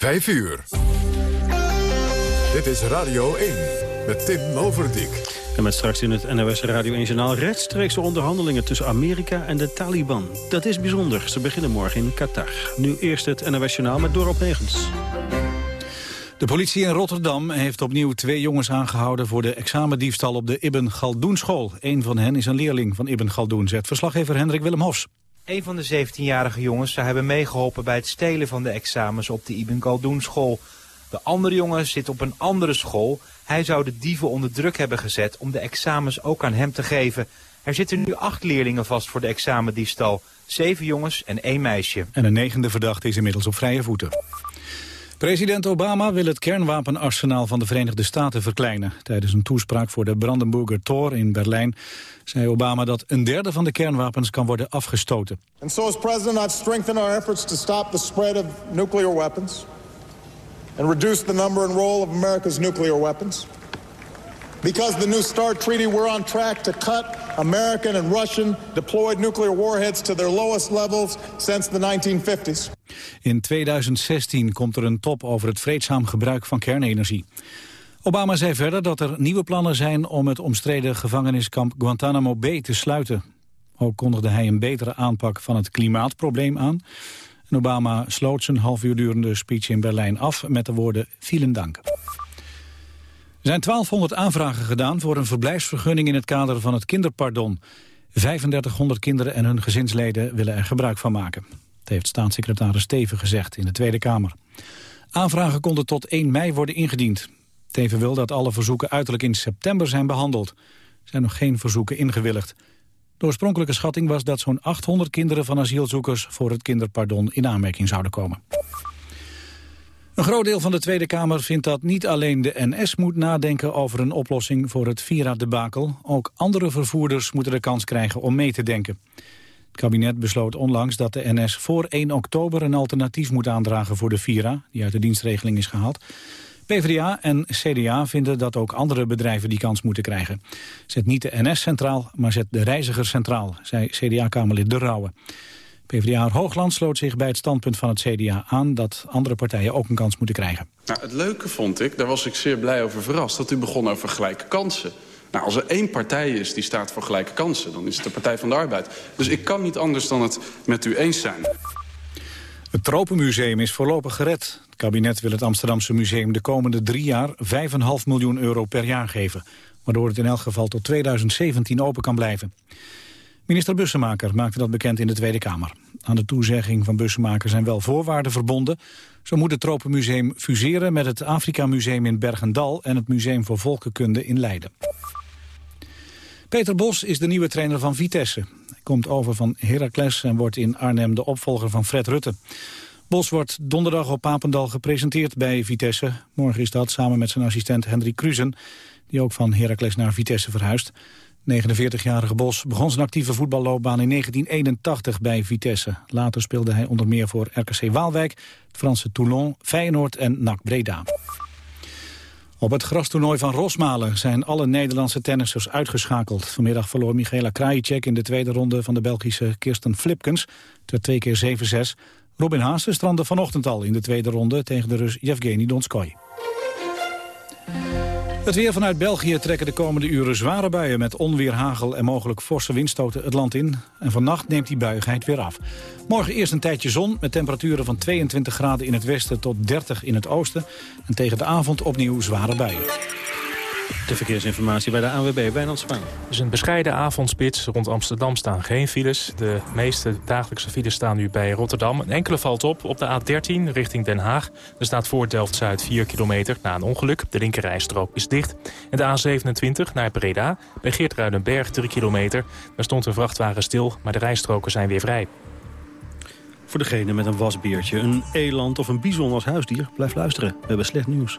5 uur. Dit is Radio 1 met Tim Overdijk. En met straks in het NOS Radio 1 Journaal rechtstreekse onderhandelingen tussen Amerika en de Taliban. Dat is bijzonder. Ze beginnen morgen in Qatar. Nu eerst het NOS Journaal met Dorop Negens. De politie in Rotterdam heeft opnieuw twee jongens aangehouden... voor de examendiefstal op de Ibn Galdoen school. Een van hen is een leerling van Ibn Galdoen, zegt verslaggever Hendrik Willem Hofs. Een van de 17-jarige jongens zou hebben meegeholpen bij het stelen van de examens op de Ibn Galdoen school. De andere jongen zit op een andere school. Hij zou de dieven onder druk hebben gezet om de examens ook aan hem te geven. Er zitten nu acht leerlingen vast voor de examendiefstal. Zeven jongens en één meisje. En een negende verdachte is inmiddels op vrije voeten. President Obama wil het kernwapenarsenaal van de Verenigde Staten verkleinen. Tijdens een toespraak voor de Brandenburger Tor in Berlijn zei Obama dat een derde van de kernwapens kan worden afgestoten. And so as president I've strengthened our efforts to stop the spread of nuclear weapons and reduce the number and role of America's nuclear weapons. Because the New START treaty we're on track to cut American and Russian deployed nuclear warheads to their lowest levels since the 1950s. In 2016 komt er een top over het vreedzaam gebruik van kernenergie. Obama zei verder dat er nieuwe plannen zijn om het omstreden gevangeniskamp Guantanamo Bay te sluiten. Ook kondigde hij een betere aanpak van het klimaatprobleem aan. Obama sloot zijn half uur durende speech in Berlijn af met de woorden vielen dank. Er zijn 1200 aanvragen gedaan voor een verblijfsvergunning in het kader van het kinderpardon. 3500 kinderen en hun gezinsleden willen er gebruik van maken. Dat heeft staatssecretaris Steven gezegd in de Tweede Kamer. Aanvragen konden tot 1 mei worden ingediend. Teven wil dat alle verzoeken uiterlijk in september zijn behandeld. Er zijn nog geen verzoeken ingewilligd. De oorspronkelijke schatting was dat zo'n 800 kinderen van asielzoekers... voor het kinderpardon in aanmerking zouden komen. Een groot deel van de Tweede Kamer vindt dat niet alleen de NS moet nadenken over een oplossing voor het Vira-debakel. Ook andere vervoerders moeten de kans krijgen om mee te denken. Het kabinet besloot onlangs dat de NS voor 1 oktober een alternatief moet aandragen voor de Vira, die uit de dienstregeling is gehaald. PvdA en CDA vinden dat ook andere bedrijven die kans moeten krijgen. Zet niet de NS centraal, maar zet de reiziger centraal, zei CDA-kamerlid De Rauwe. PvdA Hoogland sloot zich bij het standpunt van het CDA aan... dat andere partijen ook een kans moeten krijgen. Nou, het leuke vond ik, daar was ik zeer blij over verrast... dat u begon over gelijke kansen. Nou, als er één partij is die staat voor gelijke kansen... dan is het de Partij van de Arbeid. Dus ik kan niet anders dan het met u eens zijn. Het Tropenmuseum is voorlopig gered. Het kabinet wil het Amsterdamse museum de komende drie jaar 5,5 miljoen euro per jaar geven. Waardoor het in elk geval tot 2017 open kan blijven. Minister Bussemaker maakte dat bekend in de Tweede Kamer. Aan de toezegging van Bussemaker zijn wel voorwaarden verbonden. Zo moet het Tropenmuseum fuseren met het Afrika Museum in Bergendal... en het Museum voor Volkenkunde in Leiden. Peter Bos is de nieuwe trainer van Vitesse. Hij komt over van Heracles en wordt in Arnhem de opvolger van Fred Rutte. Bos wordt donderdag op Papendal gepresenteerd bij Vitesse. Morgen is dat samen met zijn assistent Hendrik Kruzen... die ook van Heracles naar Vitesse verhuist. 49-jarige Bos begon zijn actieve voetballoopbaan in 1981 bij Vitesse. Later speelde hij onder meer voor RKC Waalwijk, het Franse Toulon, Feyenoord en NAC Breda. Op het grastoernooi van Rosmalen zijn alle Nederlandse tennissers uitgeschakeld. Vanmiddag verloor Michaela Krajicek in de tweede ronde van de Belgische Kirsten Flipkens. Ter twee keer 7-6. Robin Haase strandde vanochtend al in de tweede ronde tegen de Rus Yevgeny Donskoy. Het weer vanuit België trekken de komende uren zware buien... met onweer, hagel en mogelijk forse windstoten het land in. En vannacht neemt die buigheid weer af. Morgen eerst een tijdje zon met temperaturen van 22 graden in het westen... tot 30 in het oosten. En tegen de avond opnieuw zware buien. De verkeersinformatie bij de ANWB, Wijnand Spaan. Het is een bescheiden avondspits. Rond Amsterdam staan geen files. De meeste dagelijkse files staan nu bij Rotterdam. Een enkele valt op op de A13 richting Den Haag. Er staat voor Delft-Zuid 4 kilometer na een ongeluk. De linkerrijstrook is dicht. En de A27 naar Breda. Bij Geertruidenberg 3 kilometer. Daar stond een vrachtwagen stil, maar de rijstroken zijn weer vrij. Voor degene met een wasbeertje, een eland of een bison als huisdier, blijf luisteren. We hebben slecht nieuws.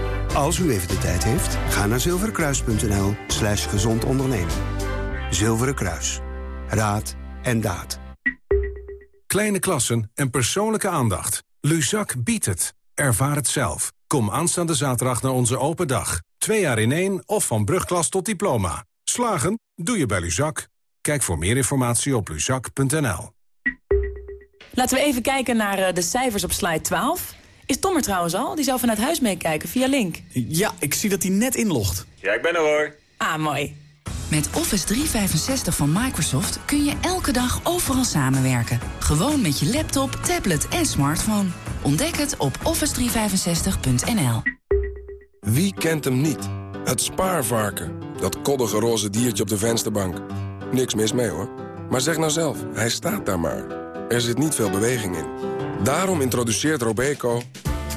Als u even de tijd heeft, ga naar zilverenkruis.nl slash gezond ondernemen. Zilveren Kruis. Raad en daad. Kleine klassen en persoonlijke aandacht. Luzak biedt het. Ervaar het zelf. Kom aanstaande zaterdag naar onze open dag. Twee jaar in één of van brugklas tot diploma. Slagen? Doe je bij Luzak. Kijk voor meer informatie op luzak.nl. Laten we even kijken naar eh, de cijfers op slide 12. Is Tom er trouwens al? Die zou vanuit huis meekijken via Link. Ja, ik zie dat hij net inlogt. Ja, ik ben er hoor. Ah, mooi. Met Office 365 van Microsoft kun je elke dag overal samenwerken. Gewoon met je laptop, tablet en smartphone. Ontdek het op office365.nl. Wie kent hem niet? Het spaarvarken. Dat koddige roze diertje op de vensterbank. Niks mis mee hoor. Maar zeg nou zelf, hij staat daar maar. Er zit niet veel beweging in. Daarom introduceert Robeco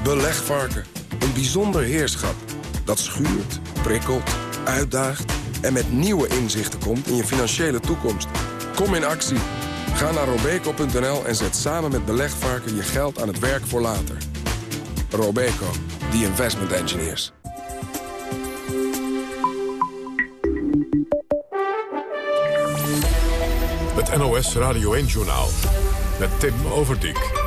Belegvarken. Een bijzonder heerschap dat schuurt, prikkelt, uitdaagt... en met nieuwe inzichten komt in je financiële toekomst. Kom in actie. Ga naar robeco.nl en zet samen met Belegvarken je geld aan het werk voor later. Robeco, the investment engineers. Het NOS Radio 1-journaal met Tim Overdijk.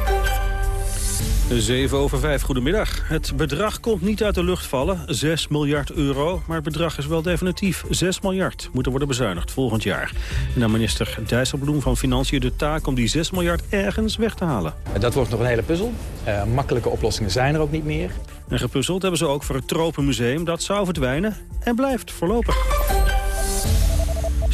7 over 5, goedemiddag. Het bedrag komt niet uit de lucht vallen, 6 miljard euro. Maar het bedrag is wel definitief. 6 miljard moet er worden bezuinigd volgend jaar. En dan minister Dijsselbloem van Financiën de taak om die 6 miljard ergens weg te halen. Dat wordt nog een hele puzzel. Uh, makkelijke oplossingen zijn er ook niet meer. En gepuzzeld hebben ze ook voor het Tropenmuseum. Dat zou verdwijnen en blijft voorlopig.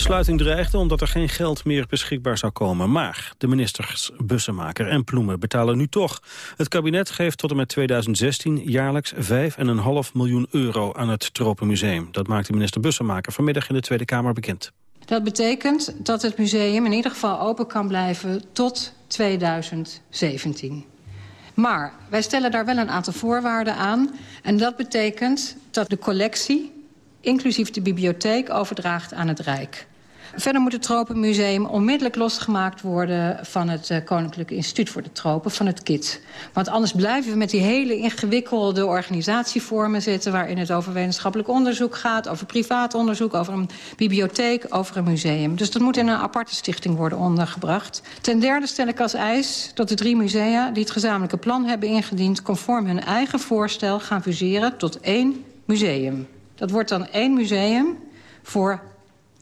Sluiting dreigde omdat er geen geld meer beschikbaar zou komen. Maar de ministers Bussemaker en Ploemen betalen nu toch. Het kabinet geeft tot en met 2016 jaarlijks 5,5 miljoen euro aan het Tropenmuseum. Dat maakte minister Bussemaker vanmiddag in de Tweede Kamer bekend. Dat betekent dat het museum in ieder geval open kan blijven tot 2017. Maar wij stellen daar wel een aantal voorwaarden aan. En dat betekent dat de collectie, inclusief de bibliotheek, overdraagt aan het Rijk. Verder moet het Tropenmuseum onmiddellijk losgemaakt worden... van het uh, Koninklijk Instituut voor de Tropen, van het KIT. Want anders blijven we met die hele ingewikkelde organisatievormen zitten... waarin het over wetenschappelijk onderzoek gaat, over privaat onderzoek... over een bibliotheek, over een museum. Dus dat moet in een aparte stichting worden ondergebracht. Ten derde stel ik als eis dat de drie musea... die het gezamenlijke plan hebben ingediend... conform hun eigen voorstel gaan fuseren tot één museum. Dat wordt dan één museum voor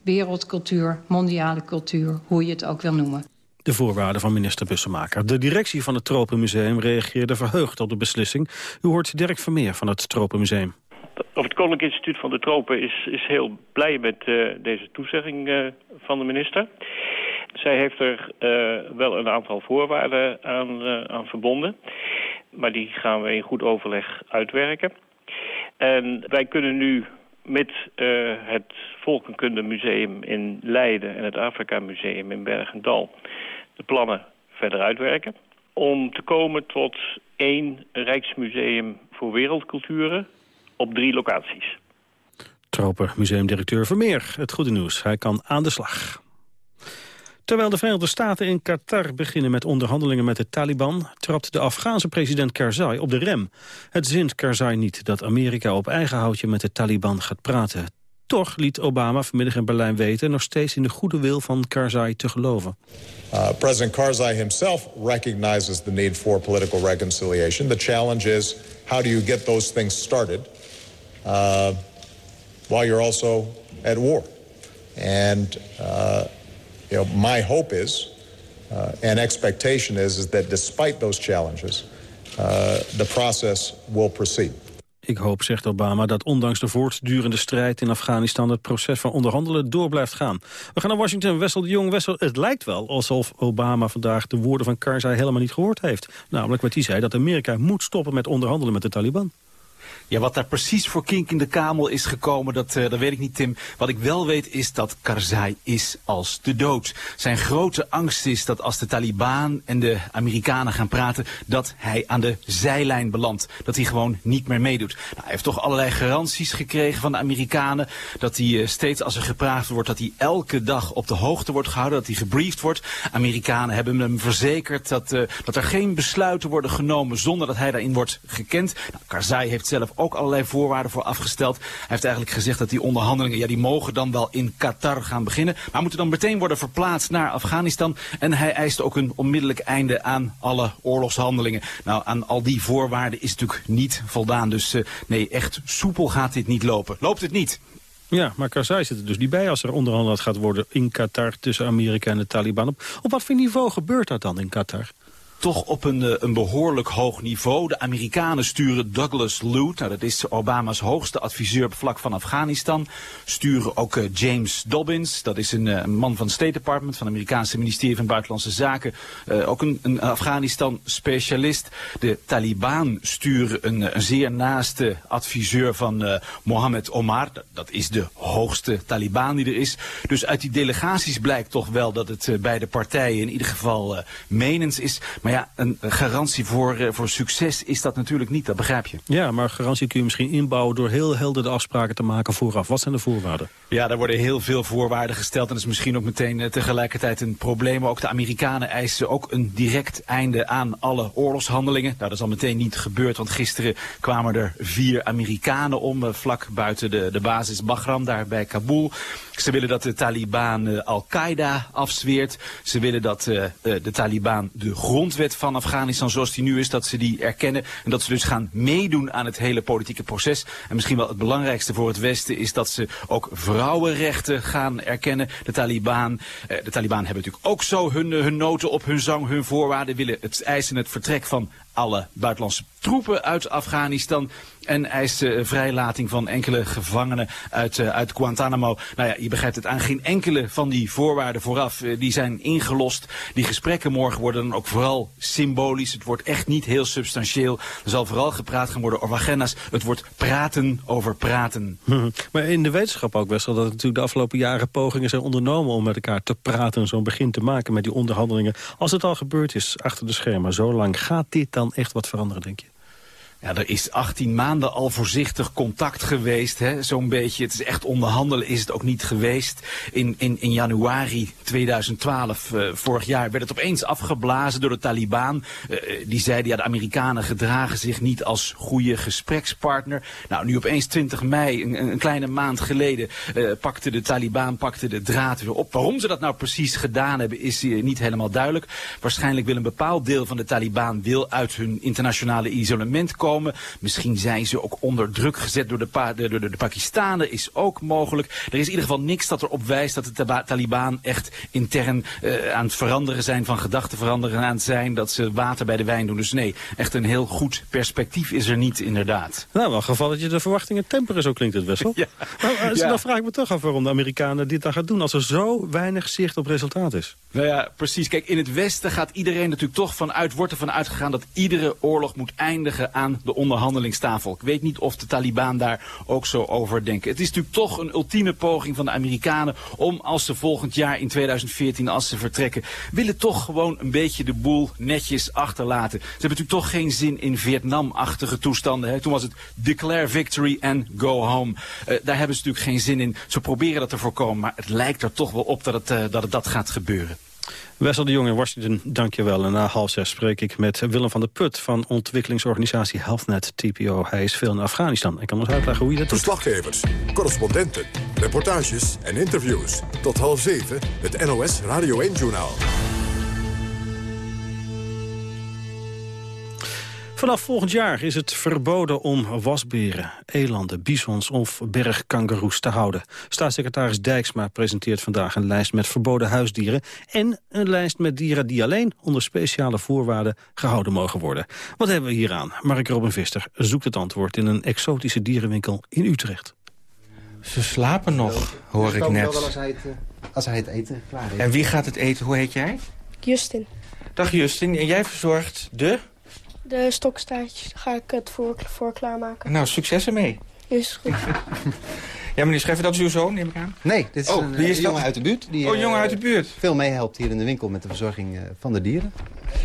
wereldcultuur, mondiale cultuur, hoe je het ook wil noemen. De voorwaarden van minister Bussemaker. De directie van het Tropenmuseum reageerde verheugd op de beslissing. U hoort Dirk Vermeer van het Tropenmuseum. Of het Koninklijk Instituut van de Tropen is, is heel blij met uh, deze toezegging uh, van de minister. Zij heeft er uh, wel een aantal voorwaarden aan, aan verbonden. Maar die gaan we in goed overleg uitwerken. En wij kunnen nu met uh, het Volkenkunde Museum in Leiden en het Afrika Museum in Bergendal de plannen verder uitwerken. Om te komen tot één Rijksmuseum voor Wereldculturen op drie locaties. Tropen museumdirecteur Vermeer. Het goede nieuws, hij kan aan de slag. Terwijl de Verenigde Staten in Qatar beginnen met onderhandelingen met de Taliban... trapt de Afghaanse president Karzai op de rem. Het zint Karzai niet dat Amerika op eigen houtje met de Taliban gaat praten. Toch liet Obama vanmiddag in Berlijn weten nog steeds in de goede wil van Karzai te geloven. Uh, President Karzai himself recognizes the need for political reconciliation. The challenge is how do you get those things started uh, while you're also at war. And uh, you my hope is uh, and expectation is, is that despite those challenges, uh, the process will proceed. Ik hoop, zegt Obama, dat ondanks de voortdurende strijd in Afghanistan... het proces van onderhandelen door blijft gaan. We gaan naar Washington. Wessel de Jong. Wessel, het lijkt wel alsof Obama vandaag de woorden van Karzai helemaal niet gehoord heeft. Namelijk wat hij zei, dat Amerika moet stoppen met onderhandelen met de Taliban. Ja, wat daar precies voor kink in de kamel is gekomen, dat, uh, weet ik niet, Tim. Wat ik wel weet is dat Karzai is als de dood. Zijn grote angst is dat als de Taliban en de Amerikanen gaan praten, dat hij aan de zijlijn belandt. Dat hij gewoon niet meer meedoet. Nou, hij heeft toch allerlei garanties gekregen van de Amerikanen. Dat hij uh, steeds als er gepraat wordt, dat hij elke dag op de hoogte wordt gehouden. Dat hij gebriefd wordt. Amerikanen hebben hem verzekerd dat, uh, dat er geen besluiten worden genomen zonder dat hij daarin wordt gekend. Nou, Karzai heeft zelf ook allerlei voorwaarden voor afgesteld. Hij heeft eigenlijk gezegd dat die onderhandelingen, ja die mogen dan wel in Qatar gaan beginnen. Maar moeten dan meteen worden verplaatst naar Afghanistan. En hij eist ook een onmiddellijk einde aan alle oorlogshandelingen. Nou, aan al die voorwaarden is natuurlijk niet voldaan. Dus uh, nee, echt soepel gaat dit niet lopen. Loopt het niet? Ja, maar Karzai zit er dus niet bij als er onderhandeld gaat worden in Qatar tussen Amerika en de Taliban. Op, op wat voor niveau gebeurt dat dan in Qatar? Toch op een, een behoorlijk hoog niveau. De Amerikanen sturen Douglas Lute, nou, dat is Obama's hoogste adviseur op vlak van Afghanistan. Sturen ook uh, James Dobbins, dat is een, uh, man van het State Department, van het Amerikaanse ministerie van Buitenlandse Zaken. Ook een, een Afghanistan-specialist. De Taliban sturen een, een zeer naaste adviseur van Mohammed Omar. Dat, dat, is de hoogste Taliban die er is. Dus uit die delegaties blijkt toch wel dat het bij de partijen in ieder geval menens is. Maar maar ja, een garantie voor, uh, voor succes is dat natuurlijk niet, dat begrijp je. Ja, maar garantie kun je misschien inbouwen door heel helder de afspraken te maken vooraf. Wat zijn de voorwaarden? Ja, daar worden heel veel voorwaarden gesteld. En dat is misschien ook meteen uh, tegelijkertijd een probleem. Ook de Amerikanen eisen ook een direct einde aan alle oorlogshandelingen. Nou, dat is al meteen niet gebeurd, want gisteren kwamen er vier Amerikanen om... Uh, vlak buiten de, de basis Bagram, daar bij Kabul. Ze willen dat de Taliban uh, Al-Qaeda afzweert. Ze willen dat de Taliban de grondwet van Afghanistan zoals die nu is, dat ze die erkennen. En dat ze dus gaan meedoen aan het hele politieke proces. En misschien wel het belangrijkste voor het Westen is dat ze ook vrouwenrechten gaan erkennen. De Taliban, uh, de Taliban hebben natuurlijk ook zo hun, hun noten op hun zang, hun voorwaarden. Willen het eisen het vertrek van alle buitenlandse troepen uit Afghanistan. En eist uh, vrijlating van enkele gevangenen uit, uh, uit Guantanamo. Nou ja, je begrijpt het aan geen enkele van die voorwaarden vooraf. Uh, die zijn ingelost. Die gesprekken morgen worden dan ook vooral symbolisch. Het wordt echt niet heel substantieel. Er zal vooral gepraat gaan worden over agenda's. Het wordt praten over praten. Hm. Maar in de wetenschap ook best wel dat natuurlijk de afgelopen jaren pogingen zijn ondernomen om met elkaar te praten. Zo'n begin te maken met die onderhandelingen. Als het al gebeurd is achter de schermen zo lang, gaat dit dan echt wat veranderen, denk je? Ja, er is 18 maanden al voorzichtig contact geweest, zo'n beetje. Het is echt onderhandelen is het ook niet geweest. In, in, in januari 2012, uh, vorig jaar, werd het opeens afgeblazen door de Taliban. Uh, die zeiden, ja, de Amerikanen gedragen zich niet als goede gesprekspartner. Nou, nu opeens 20 mei, een, een kleine maand geleden, pakte de Taliban pakte de draad weer op. Waarom ze dat nou precies gedaan hebben, is niet helemaal duidelijk. Waarschijnlijk wil een bepaald deel van de Taliban wil uit hun internationale isolement komen komen. Misschien zijn ze ook onder druk gezet door de, pa de, Pakistanen, is ook mogelijk. Er is in ieder geval niks dat erop wijst dat de Taliban echt intern uh, aan het veranderen zijn, van gedachten veranderen aan het zijn, dat ze water bij de wijn doen. Dus nee, echt een heel goed perspectief is er niet inderdaad. Nou, wel geval dat je de verwachtingen temperen, zo klinkt het Wessel. Ja. Nou, ja. Dan vraag ik me toch af waarom de Amerikanen dit dan gaan doen, als er zo weinig zicht op resultaat is. Nou ja, precies. Kijk, in het Westen gaat iedereen natuurlijk toch vanuit, wordt ervan uitgegaan dat iedere oorlog moet eindigen aan de onderhandelingstafel. Ik weet niet of de Taliban daar ook zo over denken. Het is natuurlijk toch een ultieme poging van de Amerikanen om als ze volgend jaar in 2014, als ze vertrekken, willen toch gewoon een beetje de boel netjes achterlaten. Ze hebben natuurlijk toch geen zin in Vietnam-achtige toestanden. Hè. Toen was het declare victory and go home. Uh, daar hebben ze natuurlijk geen zin in. Ze proberen dat te voorkomen, maar het lijkt er toch wel op dat het, uh, dat, het dat gaat gebeuren. Wessel de Jong in Washington, dankjewel. En na half zes spreek ik met Willem van der Put... van ontwikkelingsorganisatie HealthNet TPO. Hij is veel in Afghanistan en kan ons uitleggen hoe je dat doet. Verslaggevers, correspondenten, reportages en interviews. Tot half zeven, het NOS Radio 1-journaal. Vanaf volgend jaar is het verboden om wasberen, elanden, bisons of bergkangaroes te houden. Staatssecretaris Dijksma presenteert vandaag een lijst met verboden huisdieren... en een lijst met dieren die alleen onder speciale voorwaarden gehouden mogen worden. Wat hebben we hier aan? Mark Robin Vister zoekt het antwoord in een exotische dierenwinkel in Utrecht. Ze slapen nog, hoor ik net. Als hij, het, eh, als hij het eten klaar heeft. En wie gaat het eten? Hoe heet jij? Justin. Dag Justin, en jij verzorgt de... De stokstaartjes ga ik het voor, voor klaarmaken. Nou, succes ermee. Is goed. Ja, meneer Scheffer, dat is uw zoon, neem ik aan? Nee, dit is Oh, een wie is eh, dat? jongen uit de buurt. Die, Oh, jongen eh, uit de buurt. Veel meehelpt hier in de winkel met de verzorging eh, van de dieren.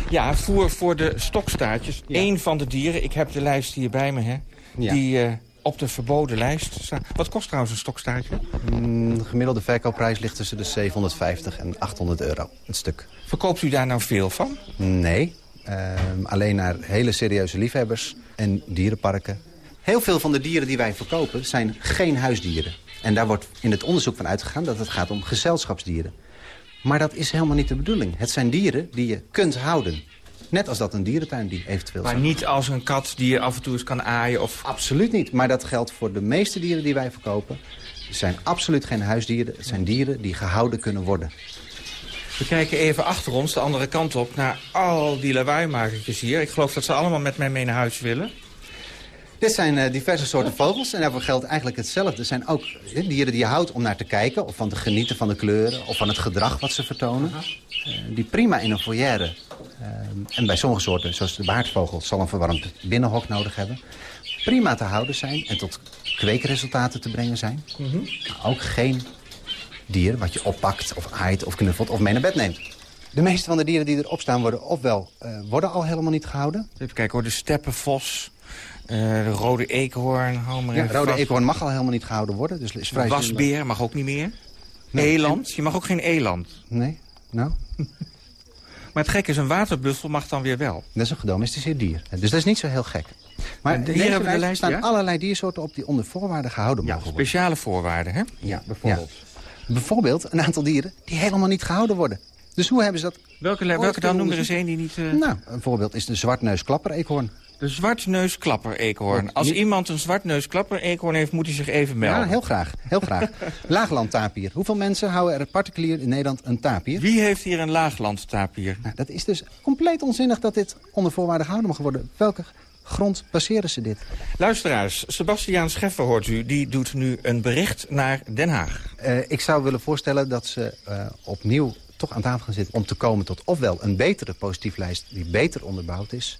Ja, voer voor de stokstaartjes. Eén van de dieren, ik heb de lijst hier bij me, hè. Ja. Die eh, op de verboden lijst staat. Wat kost trouwens een stokstaartje? Mm, de gemiddelde verkoopprijs ligt tussen de 750 en 800 euro, het stuk. Verkoopt u daar nou veel van? Nee, ehm, alleen naar hele serieuze liefhebbers en dierenparken. Heel veel van de dieren die wij verkopen zijn geen huisdieren. En daar wordt in het onderzoek van uitgegaan dat het gaat om gezelschapsdieren. Maar dat is helemaal niet de bedoeling. Het zijn dieren die je kunt houden. Net als dat een dierentuin die eventueel Maar niet als een kat die je af en toe eens kan aaien of... Absoluut niet. Maar dat geldt voor de meeste dieren die wij verkopen. Het zijn absoluut geen huisdieren. Het zijn dieren die gehouden kunnen worden. We kijken even achter ons, de andere kant op, naar al die lawaaimakertjes hier. Ik geloof dat ze allemaal met mij mee naar huis willen. Dit zijn eh, diverse soorten vogels en daarvoor geldt eigenlijk hetzelfde. Er zijn ook eh, dieren die je houdt om naar te kijken... of van te genieten van de kleuren of van het gedrag wat ze vertonen. Eh, die prima in een foyer. en bij sommige soorten, zoals de baardvogel... zal een verwarmd binnenhok nodig hebben. Prima te houden zijn en tot kweekresultaten te brengen zijn. Maar ook geen dier wat je oppakt of aait of knuffelt of mee naar bed neemt. De meeste van de dieren die erop staan worden ofwel eh, worden al helemaal niet gehouden... Even kijken hoor, de steppenvos, eh, de rode eekhoorn. Ja, even rode eekhoorn mag al helemaal niet gehouden worden. Dus is vrij Wasbeer mag ook niet meer. Nee. Eland, je mag ook geen eland. Nee, nou? Maar het gekke is, een waterbuffel mag dan weer wel. Dat is een gedomesticeerd dier. Dus dat is niet zo heel gek. Maar hier hebben we de lijst staan ja? allerlei diersoorten op die onder voorwaarden gehouden mogen worden. Speciale voorwaarden, hè? Ja, bijvoorbeeld. Bijvoorbeeld een aantal dieren die helemaal niet gehouden worden. Dus hoe hebben ze dat... Welke, welke dan? kunnen Noem er eens één die niet... eh, Nou, een voorbeeld is de zwartneusklapper-eekhoorn. De zwartneusklapper-eekhoorn. Als iemand een zwartneusklapper-eekhoorn heeft, moet hij zich even melden. Ja, heel graag. Heel graag. Laaglandtapier. Hoeveel mensen houden er particulier in Nederland een tapier? Wie heeft hier een laaglandtapier? Nou, dat is dus compleet onzinnig dat dit onder voorwaarden gehouden mag worden. Welke grond baseren ze dit? Luisteraars, Sebastiaan Scheffer hoort u. Die doet nu een bericht naar Den Haag. Eh, ik zou willen voorstellen dat ze eh, opnieuw toch aan tafel gaan zitten... om te komen tot ofwel een betere positieflijst die beter onderbouwd is...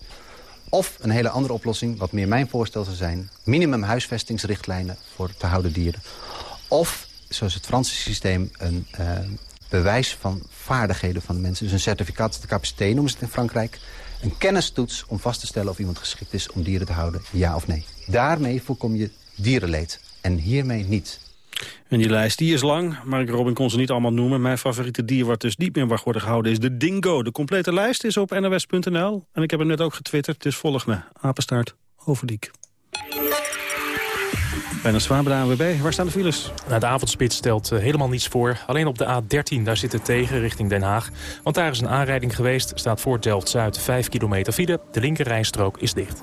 of een hele andere oplossing, wat meer mijn voorstel zou zijn... minimum huisvestingsrichtlijnen voor te houden dieren. Of, zoals het Franse systeem, een eh, bewijs van vaardigheden van de mensen. Dus een certificaat de capacité noemen ze het in Frankrijk. Een kennistoets om vast te stellen of iemand geschikt is om dieren te houden, ja of nee. Daarmee voorkom je dierenleed en hiermee niet. En die lijst die is lang, maar ik Robin kon ze niet allemaal noemen. Mijn favoriete dier wat dus niet meer mag worden gehouden is de dingo. De complete lijst is op nws.nl. En ik heb hem net ook getwitterd, dus volg me. Apenstaart Overdiek. Bijna zwaar bij de ANWB. Waar staan de files? Nou, de avondspits stelt eh, helemaal niets voor. Alleen op de A13, daar zit het tegen richting Den Haag. Want daar is een aanrijding geweest. Staat voor Delft-Zuid 5 kilometer file. De linkerrijstrook is dicht.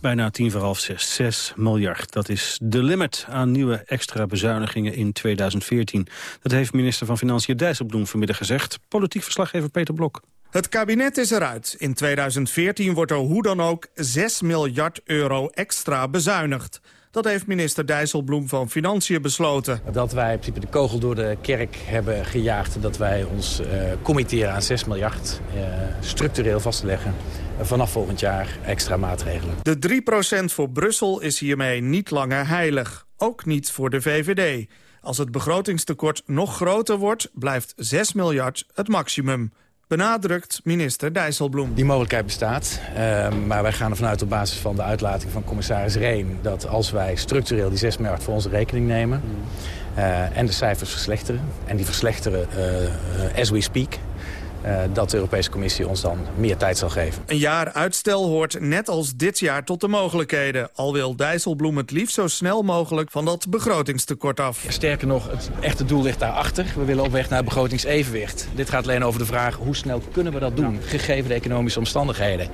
Bijna tien voor half zes. 6 miljard. Dat is de limit aan nieuwe extra bezuinigingen in 2014. Dat heeft minister van Financiën Dijsselbloem vanmiddag gezegd. Politiek verslaggever Peter Blok. Het kabinet is eruit. In 2014 wordt er hoe dan ook 6 miljard euro extra bezuinigd. Dat heeft minister Dijsselbloem van Financiën besloten. Dat wij in principe de kogel door de kerk hebben gejaagd. Dat wij ons eh, committeren aan 6 miljard eh, structureel vast te leggen. vanaf volgend jaar extra maatregelen. De 3% voor Brussel is hiermee niet langer heilig. Ook niet voor de VVD. Als het begrotingstekort nog groter wordt, blijft 6 miljard het maximum. Benadrukt minister Dijsselbloem. Die mogelijkheid bestaat, eh, maar wij gaan ervan uit op basis van de uitlating van commissaris Reen... dat als wij structureel die 6 miljard voor onze rekening nemen... eh, en de cijfers verslechteren, en die verslechteren eh, eh, as we speak... uh, dat de Europese Commissie ons dan meer tijd zal geven. Een jaar uitstel hoort net als dit jaar tot de mogelijkheden. Al wil Dijsselbloem het liefst zo snel mogelijk van dat begrotingstekort af. Sterker nog, het echte doel ligt daarachter. We willen op weg naar begrotingsevenwicht. Dit gaat alleen over de vraag hoe snel kunnen we dat doen, gegeven de economische omstandigheden.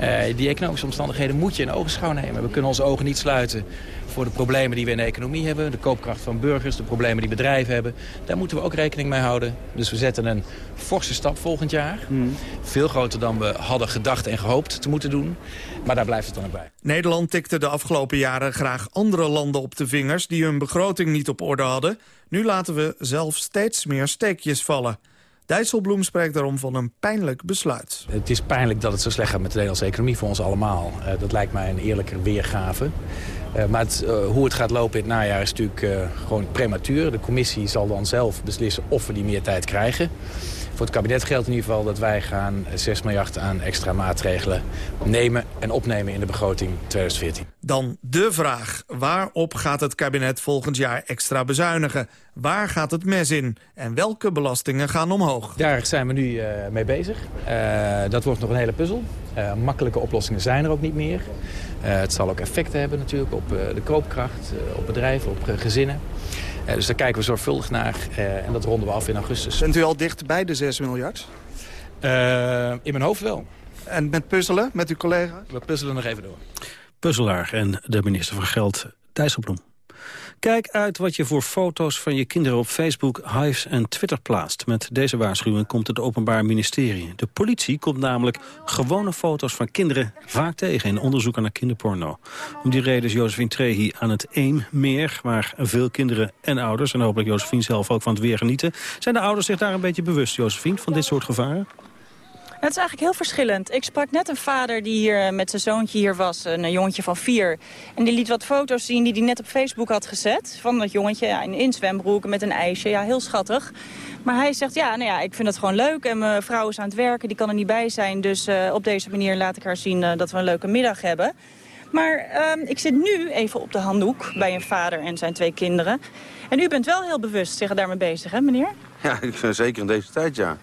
Uh, die economische omstandigheden moet je in ogenschouw nemen. We kunnen onze ogen niet sluiten voor de problemen die we in de economie hebben. De koopkracht van burgers, de problemen die bedrijven hebben. Daar moeten we ook rekening mee houden. Dus we zetten een forse stap volgend jaar. Hmm. Veel groter dan we hadden gedacht en gehoopt te moeten doen. Maar daar blijft het dan ook bij. Nederland tikte de afgelopen jaren graag andere landen op de vingers... die hun begroting niet op orde hadden. Nu laten we zelf steeds meer steekjes vallen. Dijsselbloem spreekt daarom van een pijnlijk besluit. Het is pijnlijk dat het zo slecht gaat met de Nederlandse economie voor ons allemaal. Uh, dat lijkt mij een eerlijker weergave. Uh, maar uh, hoe het gaat lopen in het najaar is natuurlijk gewoon prematuur. De commissie zal dan zelf beslissen of we die meer tijd krijgen. Voor het kabinet geldt in ieder geval dat wij gaan 6 miljard aan extra maatregelen nemen en opnemen in de begroting 2014. Dan de vraag. Waarop gaat het kabinet volgend jaar extra bezuinigen? Waar gaat het mes in? En welke belastingen gaan omhoog? Daar zijn we nu uh, mee bezig. Uh, dat wordt nog een hele puzzel. Uh, makkelijke oplossingen zijn er ook niet meer. het zal ook effecten hebben natuurlijk op de koopkracht, op bedrijven, op gezinnen. Uh, dus daar kijken we zorgvuldig naar uh, en dat ronden we af in augustus. Bent u al dicht bij de 6 miljard? Uh, in mijn hoofd wel. En met puzzelen met uw collega? We puzzelen nog even door. Puzzelaar en de minister van Geld, Dijsselbloem. Kijk uit wat je voor foto's van je kinderen op Facebook, Hives en Twitter plaatst. Met deze waarschuwing komt het Openbaar Ministerie. De politie komt namelijk gewone foto's van kinderen vaak tegen... in onderzoeken naar kinderporno. Om die reden is Josephine Trehi aan het Eemmeer... waar veel kinderen en ouders, en hopelijk Josephine zelf ook van het weer genieten. Zijn de ouders zich daar een beetje bewust, Josephine, van dit soort gevaren? Het is eigenlijk heel verschillend. Ik sprak net een vader die hier eh, met zijn zoontje hier was, een jongetje van vier. En die liet wat foto's zien die hij net op Facebook had gezet. Van dat jongetje ja, in zwembroek met een ijsje. Ja, heel schattig. Maar hij zegt, ja, nou ja, ik vind het gewoon leuk. En mijn vrouw is aan het werken, die kan er niet bij zijn. Dus uh, op deze manier laat ik haar zien dat we een leuke middag hebben. Maar uh, ik zit nu even op de handdoek bij een vader en zijn twee kinderen. En u bent wel heel bewust zich daarmee bezig, hè meneer? Ja, ik vind zeker in deze tijd, ja.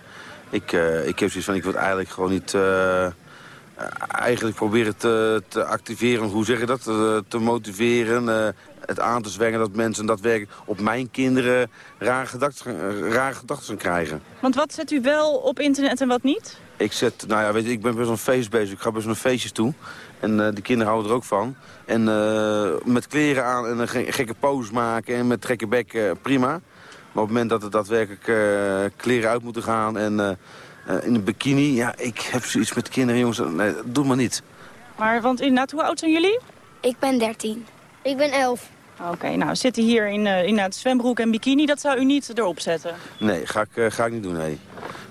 Ik, uh, ik heb zoiets van, ik wil eigenlijk gewoon niet... Uh, eigenlijk proberen te, te activeren, hoe zeg je dat? Te, te motiveren, uh, het aan te zwengen dat mensen daadwerkelijk op mijn kinderen rare gedachten, rare gedachten krijgen. Want wat zet u wel op internet en wat niet? Ik zet, nou ja, weet je, ik ben best wel een feest bezig. Ik ga best wel feestjes toe. En uh, de kinderen houden er ook van. En uh, met kleren aan en een gekke pose maken en met trekke bek, uh, prima. Maar op het moment dat er daadwerkelijk uh, kleren uit moeten gaan en uh, uh, in een bikini... ja, ik heb zoiets met kinderen, jongens, nee, doe maar niet. Maar, want inderdaad, hoe oud zijn jullie? Ik ben 13. Ik ben 11. Oké, okay, nou, zitten hier in, in het zwembroek en bikini, dat zou u niet erop zetten? Nee, ga ik, ga ik niet doen, nee.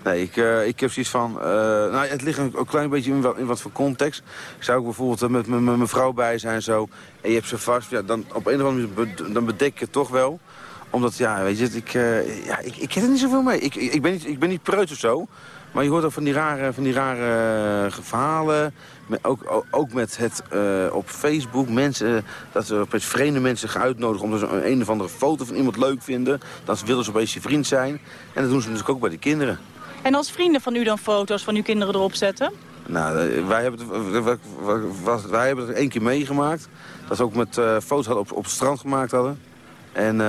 Nee, ik, ik heb zoiets van... nou, het ligt een, een klein beetje in wat, in wat voor context. Ik zou ook bijvoorbeeld met mijn vrouw bij zijn zo... en je hebt ze vast, ja, dan op een of andere manier dan bedek je het toch wel omdat, ja, weet je, ik, uh, ja, ik, ik heb er niet zoveel mee. Ik, ik, ben niet, ik ben niet preut of zo. Maar je hoort ook van die rare, van die rare uh, verhalen. Met, ook, ook met het uh, op Facebook mensen... dat ze opeens vreemde mensen gaan uitnodigen... omdat ze een, een of andere foto van iemand leuk vinden. Dan willen ze opeens je vriend zijn. En dat doen ze natuurlijk ook bij de kinderen. En als vrienden van u dan foto's van uw kinderen erop zetten? Nou, wij hebben het, wij hebben het één keer meegemaakt. Dat ze ook met foto's op, op het strand gemaakt hadden. En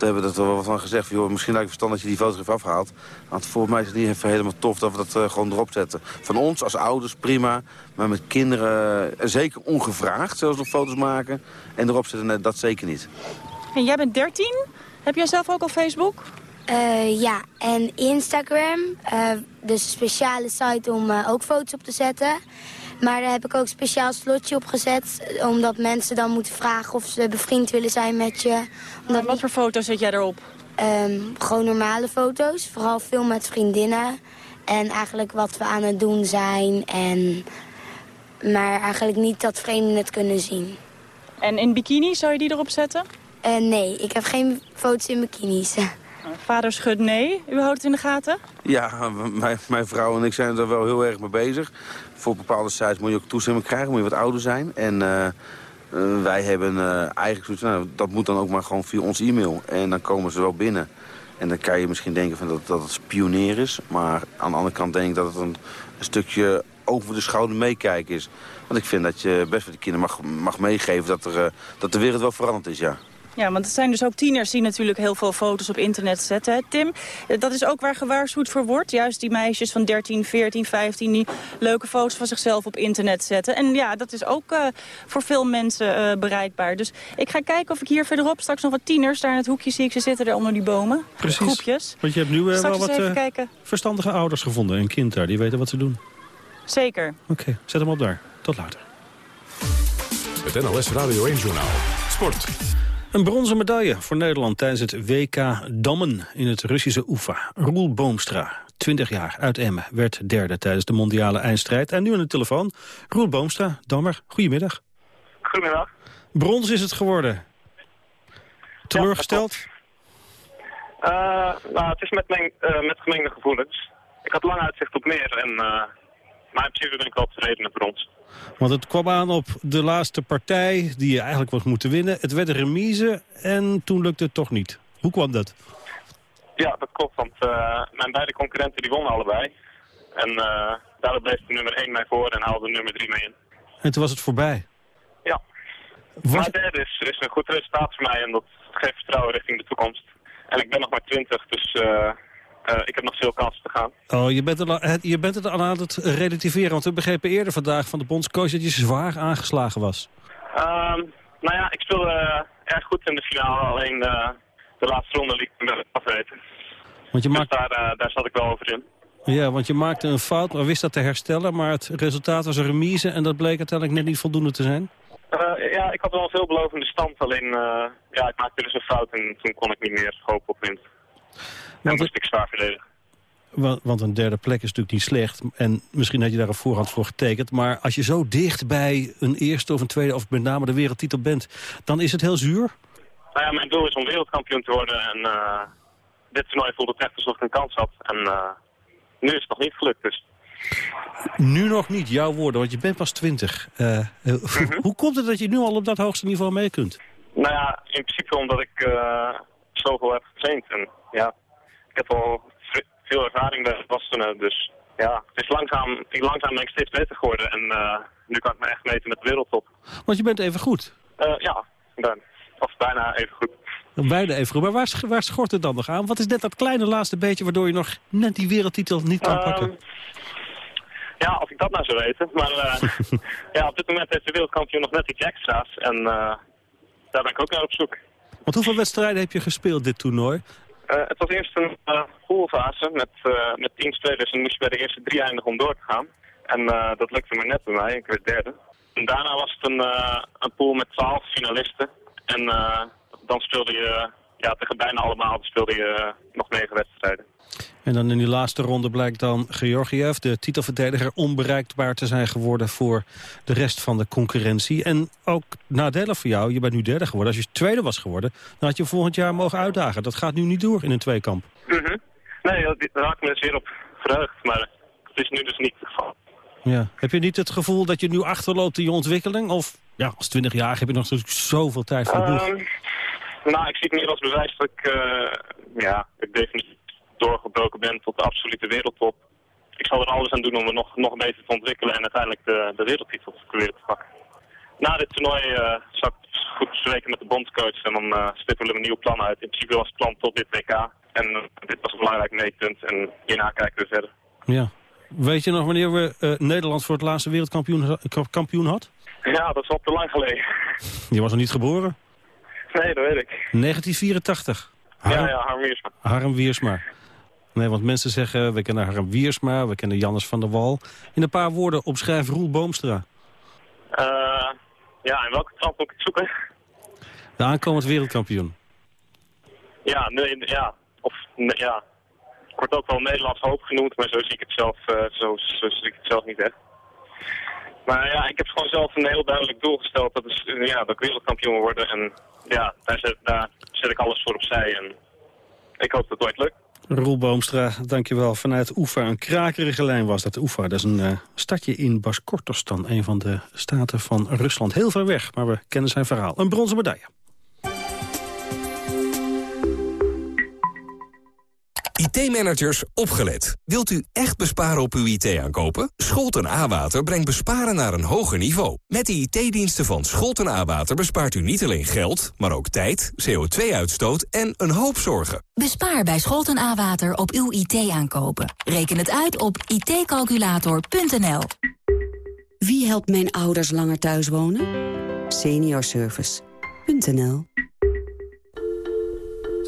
we hebben er wel van gezegd. Van, joh, misschien lijkt het verstandig dat je die foto's even afhaalt. Want voor mij is het niet even helemaal tof dat we dat uh, gewoon erop zetten. Van ons als ouders prima. Maar met kinderen uh, zeker ongevraagd. Zelfs nog foto's maken. En erop zetten, dat zeker niet. En jij bent 13. Heb jij zelf ook al Facebook? Uh, ja, en Instagram. dus een speciale site om ook foto's op te zetten. Maar daar heb ik ook een speciaal slotje op gezet. Omdat mensen dan moeten vragen of ze bevriend willen zijn met je. Omdat wat voor foto's zet jij erop? Um, gewoon normale foto's. Vooral veel met vriendinnen. En eigenlijk wat we aan het doen zijn. En... Maar eigenlijk niet dat vreemden het kunnen zien. En in bikini zou je die erop zetten? Uh, nee, ik heb geen foto's in bikinis. Vader schudt nee. U houdt het in de gaten? Ja, mijn, mijn vrouw en ik zijn er wel heel erg mee bezig. Voor bepaalde sites moet je ook toestemming krijgen, moet je wat ouder zijn. En uh, wij hebben uh, eigenlijk zoiets, nou, dat moet dan ook maar gewoon via ons e-mail. En dan komen ze wel binnen. En dan kan je misschien denken van dat, dat het spioneer is. Maar aan de andere kant denk ik dat het een, stukje over de schouder meekijken is. Want ik vind dat je best wel de kinderen mag, mag meegeven dat, er, eh, dat de wereld wel veranderd is, ja. Ja, want het zijn dus ook tieners die natuurlijk heel veel foto's op internet zetten. Hè? Tim, eh, dat is ook waar gewaarschuwd voor wordt. Juist die meisjes van 13, 14, 15 die leuke foto's van zichzelf op internet zetten. En ja, dat is ook uh, voor veel mensen uh, bereikbaar. Dus ik ga kijken of ik hier verderop straks nog wat tieners... daar in het hoekje zie ik ze zitten er onder die bomen. Precies. Groepjes. Want je hebt nu wel wat even kijken. verstandige ouders gevonden. Een kind daar, die weten wat ze doen. Zeker. Oké, zet hem op daar. Tot later. Het NLS Radio 1 Journaal. Sport. Een bronzen medaille voor Nederland tijdens het WK Dammen in het Russische Ufa. Roel Boomstra, 20 jaar, uit Emmen, werd derde tijdens de mondiale eindstrijd. En nu aan de telefoon, Roel Boomstra, Dammer, goedemiddag. Goedemiddag. Brons is het geworden. Teleurgesteld? Uh, nou, het is met, uh, met gemengde gevoelens. Ik had lang uitzicht op meer, en, uh, maar in principe ben ik wel tevreden met brons. Want het kwam aan op de laatste partij die je eigenlijk was moeten winnen. Het werd een remise en toen lukte het toch niet. Hoe kwam dat? Ja, dat klopt, want uh, mijn beide concurrenten die wonnen allebei. En uh, daardoor bleef de nummer 1 mij voor en haalde de nummer 3 mee in. En toen was het voorbij? Ja. Was... Maar derde is, is een goed resultaat voor mij en dat geeft vertrouwen richting de toekomst. En ik ben nog maar 20, dus... Uh, uh, ik heb nog veel kansen te gaan. Oh, je bent, er, je bent het al aan het relativeren. Want we begrepen eerder vandaag van de bondscoach dat je zwaar aangeslagen was. Um, nou ja, ik speelde uh, erg goed in de finale. Alleen uh, de laatste ronde liep me afweten. Want je dus maakt... daar, daar zat ik wel over in. Ja, want je maakte een fout, maar wist dat te herstellen. Maar het resultaat was een remise en dat bleek uiteindelijk net niet voldoende te zijn. ja, ik had wel een veelbelovende stand. Alleen, ja, ik maakte dus een fout en toen kon ik niet meer hopen op winst. Dan moest ik zwaar verdedigen. Want, want een derde plek is natuurlijk niet slecht. En misschien had je daar op voorhand voor getekend. Maar als je zo dicht bij een eerste of een tweede... of met name de wereldtitel bent, dan is het heel zuur? Nou ja, mijn doel is om wereldkampioen te worden. En uh, dit toernooi voelde het echt alsof ik een kans had. En uh, nu is het nog niet gelukt, dus... Nu nog niet, jouw woorden, want je bent pas twintig. Uh, mm -hmm. Hoe komt het dat je nu al op dat hoogste niveau mee kunt? Nou ja, in principe omdat ik zoveel heb getraind. En ja, heb al veel ervaring bij volwassenen, dus ja, het is langzaam, langzaam ben ik steeds beter geworden en uh, nu kan ik me echt meten met de wereldtop. Want je bent even goed? Uh, ja, ben, of bijna even goed. Bijna even goed, maar waar, waar schort het dan nog aan? Wat is net dat kleine laatste beetje waardoor je nog net die wereldtitel niet kan uh, pakken? Ja, als ik dat nou zou weten. Maar ja, op dit moment heeft de wereldkampioen nog net iets extra's en daar ben ik ook naar op zoek. Want hoeveel wedstrijden heb je gespeeld dit toernooi? Uh, het was eerst een uh, poolfase met, uh, met tien spelers en moest je bij de eerste drie eindigen om door te gaan. En dat lukte me net bij mij, ik werd derde. En daarna was het een, een pool met twaalf finalisten. En dan speelde je ja, tegen bijna allemaal speelde je nog negen wedstrijden. En dan in die laatste ronde blijkt dan Georgiev, de titelverdediger, onbereikbaar te zijn geworden voor de rest van de concurrentie. En ook nadelig voor jou, je bent nu derde geworden. Als je tweede was geworden, dan had je volgend jaar mogen uitdagen. Dat gaat nu niet door in een tweekamp. -hmm. Nee, daar raak ik me dus weer op verheugd, maar het is nu dus niet het geval. Ja. Heb je niet het gevoel dat je nu achterloopt in je ontwikkeling? Of ja, als 20 jaar heb je nog zoveel tijd voor de boeg? Um, nou, ik zie het meer als bewijs dat ik, uh, ja, ik definitief doorgebroken ben tot de absolute wereldtop. Ik zal er alles aan doen om me nog, nog beter te ontwikkelen en uiteindelijk de, de wereldtitel te proberen te pakken. Na dit toernooi uh, zal ik goed spreken met de bondscoach en dan uh, stippelen we een nieuw plan uit. In principe was het plan tot dit WK en dit was een belangrijk meetpunt en hierna kijken we verder. Ja. Weet je nog wanneer we Nederland voor het laatste wereldkampioen kampioen had? Ja, dat is al te lang geleden. Je was nog niet geboren? Nee, dat weet ik. 1984. Harm, ja, ja, Harm Wiersma. Harm Wiersma. Nee, want mensen zeggen, we kennen Harm Wiersma, we kennen Jannes van der Wal. In een paar woorden opschrijf Roel Boomstra. Uh, ja, in welke trant moet ik het zoeken? De aankomend wereldkampioen. Ja, nee, ja. Of, nee, ja. Ik word ook wel Nederlands hoop genoemd, maar zo zie ik het zelf, uh, zo, zo zie ik het zelf niet echt. Maar ja, ik heb gewoon zelf een heel duidelijk doel gesteld. Dat is ja, dat ik wereldkampioen worden. En ja, daar zet, daar ik alles voor opzij. En ik hoop dat het ooit lukt. Roel Boomstra, dankjewel. Vanuit Oefa, een krakerige lijn was dat. Oefa, dat is een uh, stadje in Baskortostan, een van de staten van Rusland. Heel ver weg, maar we kennen zijn verhaal. Een bronzen medaille. IT-managers, opgelet. Wilt u echt besparen op uw IT-aankopen? Scholten A-Water brengt besparen naar een hoger niveau. Met de IT-diensten van Scholten A-Water bespaart u niet alleen geld... maar ook tijd, CO2-uitstoot en een hoop zorgen. Bespaar bij Scholten A-Water op uw IT-aankopen. Reken het uit op itcalculator.nl. Wie helpt mijn ouders langer thuis wonen? Seniorservice.nl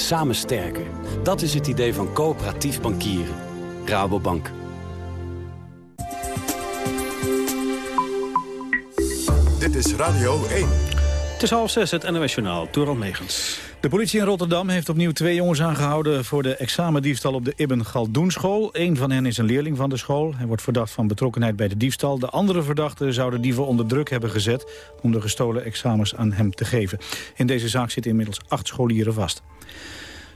Samen sterker. Dat is het idee van coöperatief bankieren. Rabobank. Dit is Radio 1. Het is half zes, het NOS Journaal, Doral Megens. De politie in Rotterdam heeft opnieuw twee jongens aangehouden... voor de examendiefstal op de Ibn Galdoenschool. Eén van hen is een leerling van de school. Hij wordt verdacht van betrokkenheid bij de diefstal. De andere verdachte zou de dieven onder druk hebben gezet... om de gestolen examens aan hem te geven. In deze zaak zitten inmiddels acht scholieren vast.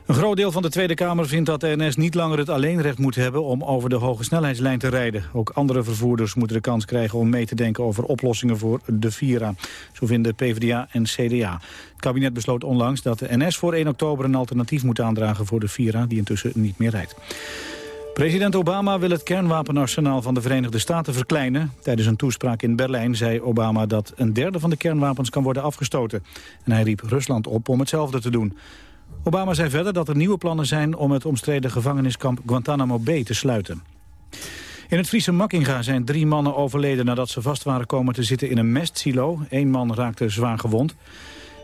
Een groot deel van de Tweede Kamer vindt dat de NS niet langer het alleenrecht moet hebben om over de hoge snelheidslijn te rijden. Ook andere vervoerders moeten de kans krijgen om mee te denken over oplossingen voor de Vira. Zo vinden PvdA en CDA. Het kabinet besloot onlangs dat de NS voor 1 oktober een alternatief moet aandragen voor de Vira, die intussen niet meer rijdt. President Obama wil het kernwapenarsenaal van de Verenigde Staten verkleinen. Tijdens een toespraak in Berlijn zei Obama dat een derde van de kernwapens kan worden afgestoten. En hij riep Rusland op om hetzelfde te doen. Obama zei verder dat er nieuwe plannen zijn om het omstreden gevangeniskamp Guantanamo Bay te sluiten. In het Friese Makkinga zijn drie mannen overleden nadat ze vast waren komen te zitten in een mestsilo. Eén man raakte zwaar gewond.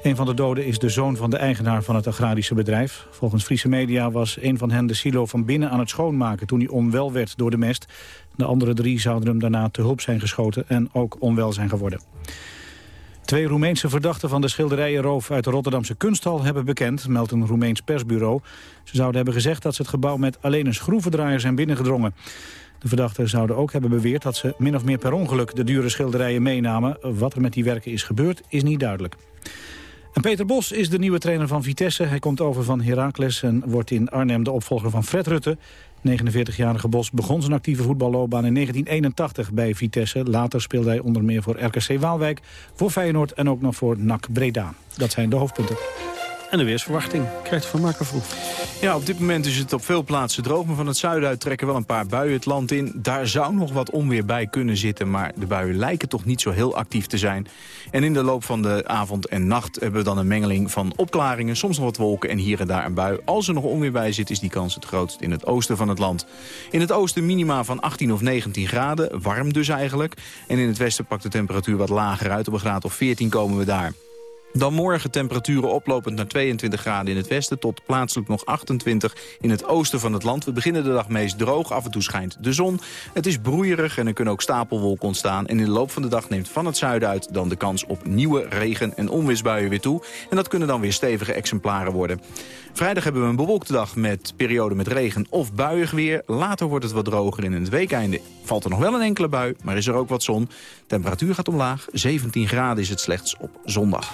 Een van de doden is de zoon van de eigenaar van het agrarische bedrijf. Volgens Friese media was een van hen de silo van binnen aan het schoonmaken toen hij onwel werd door de mest. De andere drie zouden hem daarna te hulp zijn geschoten en ook onwel zijn geworden. Twee Roemeense verdachten van de schilderijenroof uit de Rotterdamse kunsthal hebben bekend, meldt een Roemeens persbureau. Ze zouden hebben gezegd dat ze het gebouw met alleen een schroevendraaier zijn binnengedrongen. De verdachten zouden ook hebben beweerd dat ze min of meer per ongeluk de dure schilderijen meenamen. Wat er met die werken is gebeurd is niet duidelijk. En Peter Bos is de nieuwe trainer van Vitesse. Hij komt over van Heracles en wordt in Arnhem de opvolger van Fred Rutte. 49-jarige Bos begon zijn actieve voetballoopbaan in 1981 bij Vitesse. Later speelde hij onder meer voor RKC Waalwijk, voor Feyenoord en ook nog voor NAC Breda. Dat zijn de hoofdpunten. En de weersverwachting krijgt Van Marker vroeg. Ja, op dit moment is het op veel plaatsen droog. Maar van het zuiden uit trekken wel een paar buien het land in. Daar zou nog wat onweer bij kunnen zitten. Maar de buien lijken toch niet zo heel actief te zijn. En in de loop van de avond en nacht hebben we dan een mengeling van opklaringen. Soms nog wat wolken en hier en daar een bui. Als er nog onweer bij zit is die kans het grootst in het oosten van het land. In het oosten minima van 18 of 19 graden. Warm dus eigenlijk. En in het westen pakt de temperatuur wat lager uit. Op een graad of 14 komen we daar. Dan morgen temperaturen oplopend naar 22 graden in het westen... tot plaatselijk nog 28 in het oosten van het land. We beginnen de dag meest droog, af en toe schijnt de zon. Het is broeierig en er kunnen ook stapelwolken ontstaan. En in de loop van de dag neemt van het zuiden uit... dan de kans op nieuwe regen- en onweersbuien weer toe. En dat kunnen dan weer stevige exemplaren worden. Vrijdag hebben we een bewolkte dag met periode met regen of buiig weer. Later wordt het wat droger en in het weekeinde valt er nog wel een enkele bui, maar is er ook wat zon. Temperatuur gaat omlaag, 17 graden is het slechts op zondag.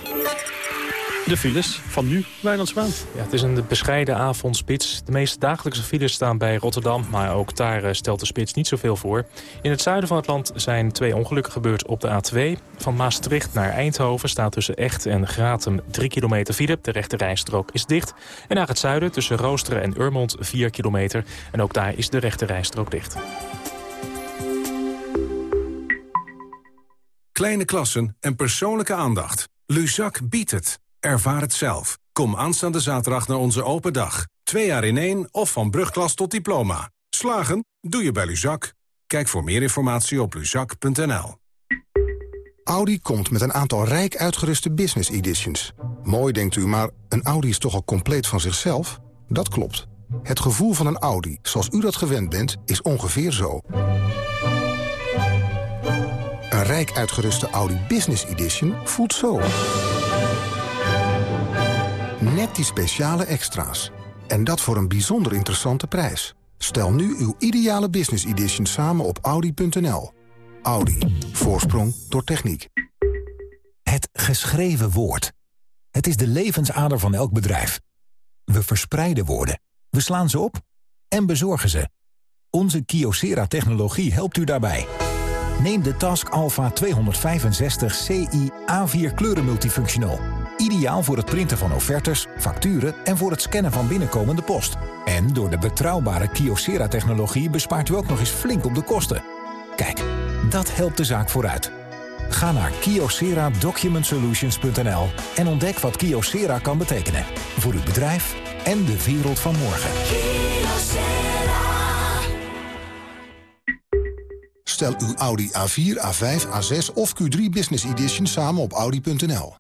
De files van nu, Wijnand Zwaan. Ja, het is een bescheiden avondspits. De meeste dagelijkse files staan bij Rotterdam, maar ook daar eh, stelt de spits niet zoveel voor. In het zuiden van het land zijn twee ongelukken gebeurd op de A2. Van Maastricht naar Eindhoven staat tussen Echt en Gratum 3 kilometer file. De rechte rijstrook is dicht. En naar het zuiden tussen Roosteren en Urmond 4 kilometer. En ook daar is de rechte rijstrook dicht. Kleine klassen en persoonlijke aandacht. Luzak biedt het. Ervaar het zelf. Kom aanstaande zaterdag naar onze open dag. Twee jaar in één of van brugklas tot diploma. Slagen? Doe je bij Luzak. Kijk voor meer informatie op luzak.nl. Audi komt met een aantal rijk uitgeruste business editions. Mooi denkt u, maar een Audi is toch al compleet van zichzelf? Dat klopt. Het gevoel van een Audi, zoals u dat gewend bent, is ongeveer zo. Een rijk uitgeruste Audi Business Edition voelt zo. Net die speciale extra's. En dat voor een bijzonder interessante prijs. Stel nu uw ideale business edition samen op Audi.nl. Audi. Voorsprong door techniek. Het geschreven woord. Het is de levensader van elk bedrijf. We verspreiden woorden. We slaan ze op en bezorgen ze. Onze Kyocera-technologie helpt u daarbij. Neem de Task Alpha 265 CI A4 kleuren multifunctional. Ideaal voor het printen van offertes, facturen en voor het scannen van binnenkomende post. En door de betrouwbare Kyocera-technologie bespaart u ook nog eens flink op de kosten. Kijk, dat helpt de zaak vooruit. Ga naar kyocera-document-solutions.nl en ontdek wat Kyocera kan betekenen. Voor uw bedrijf en de wereld van morgen. Stel uw Audi A4, A5, A6 of Q3 Business Edition samen op Audi.nl.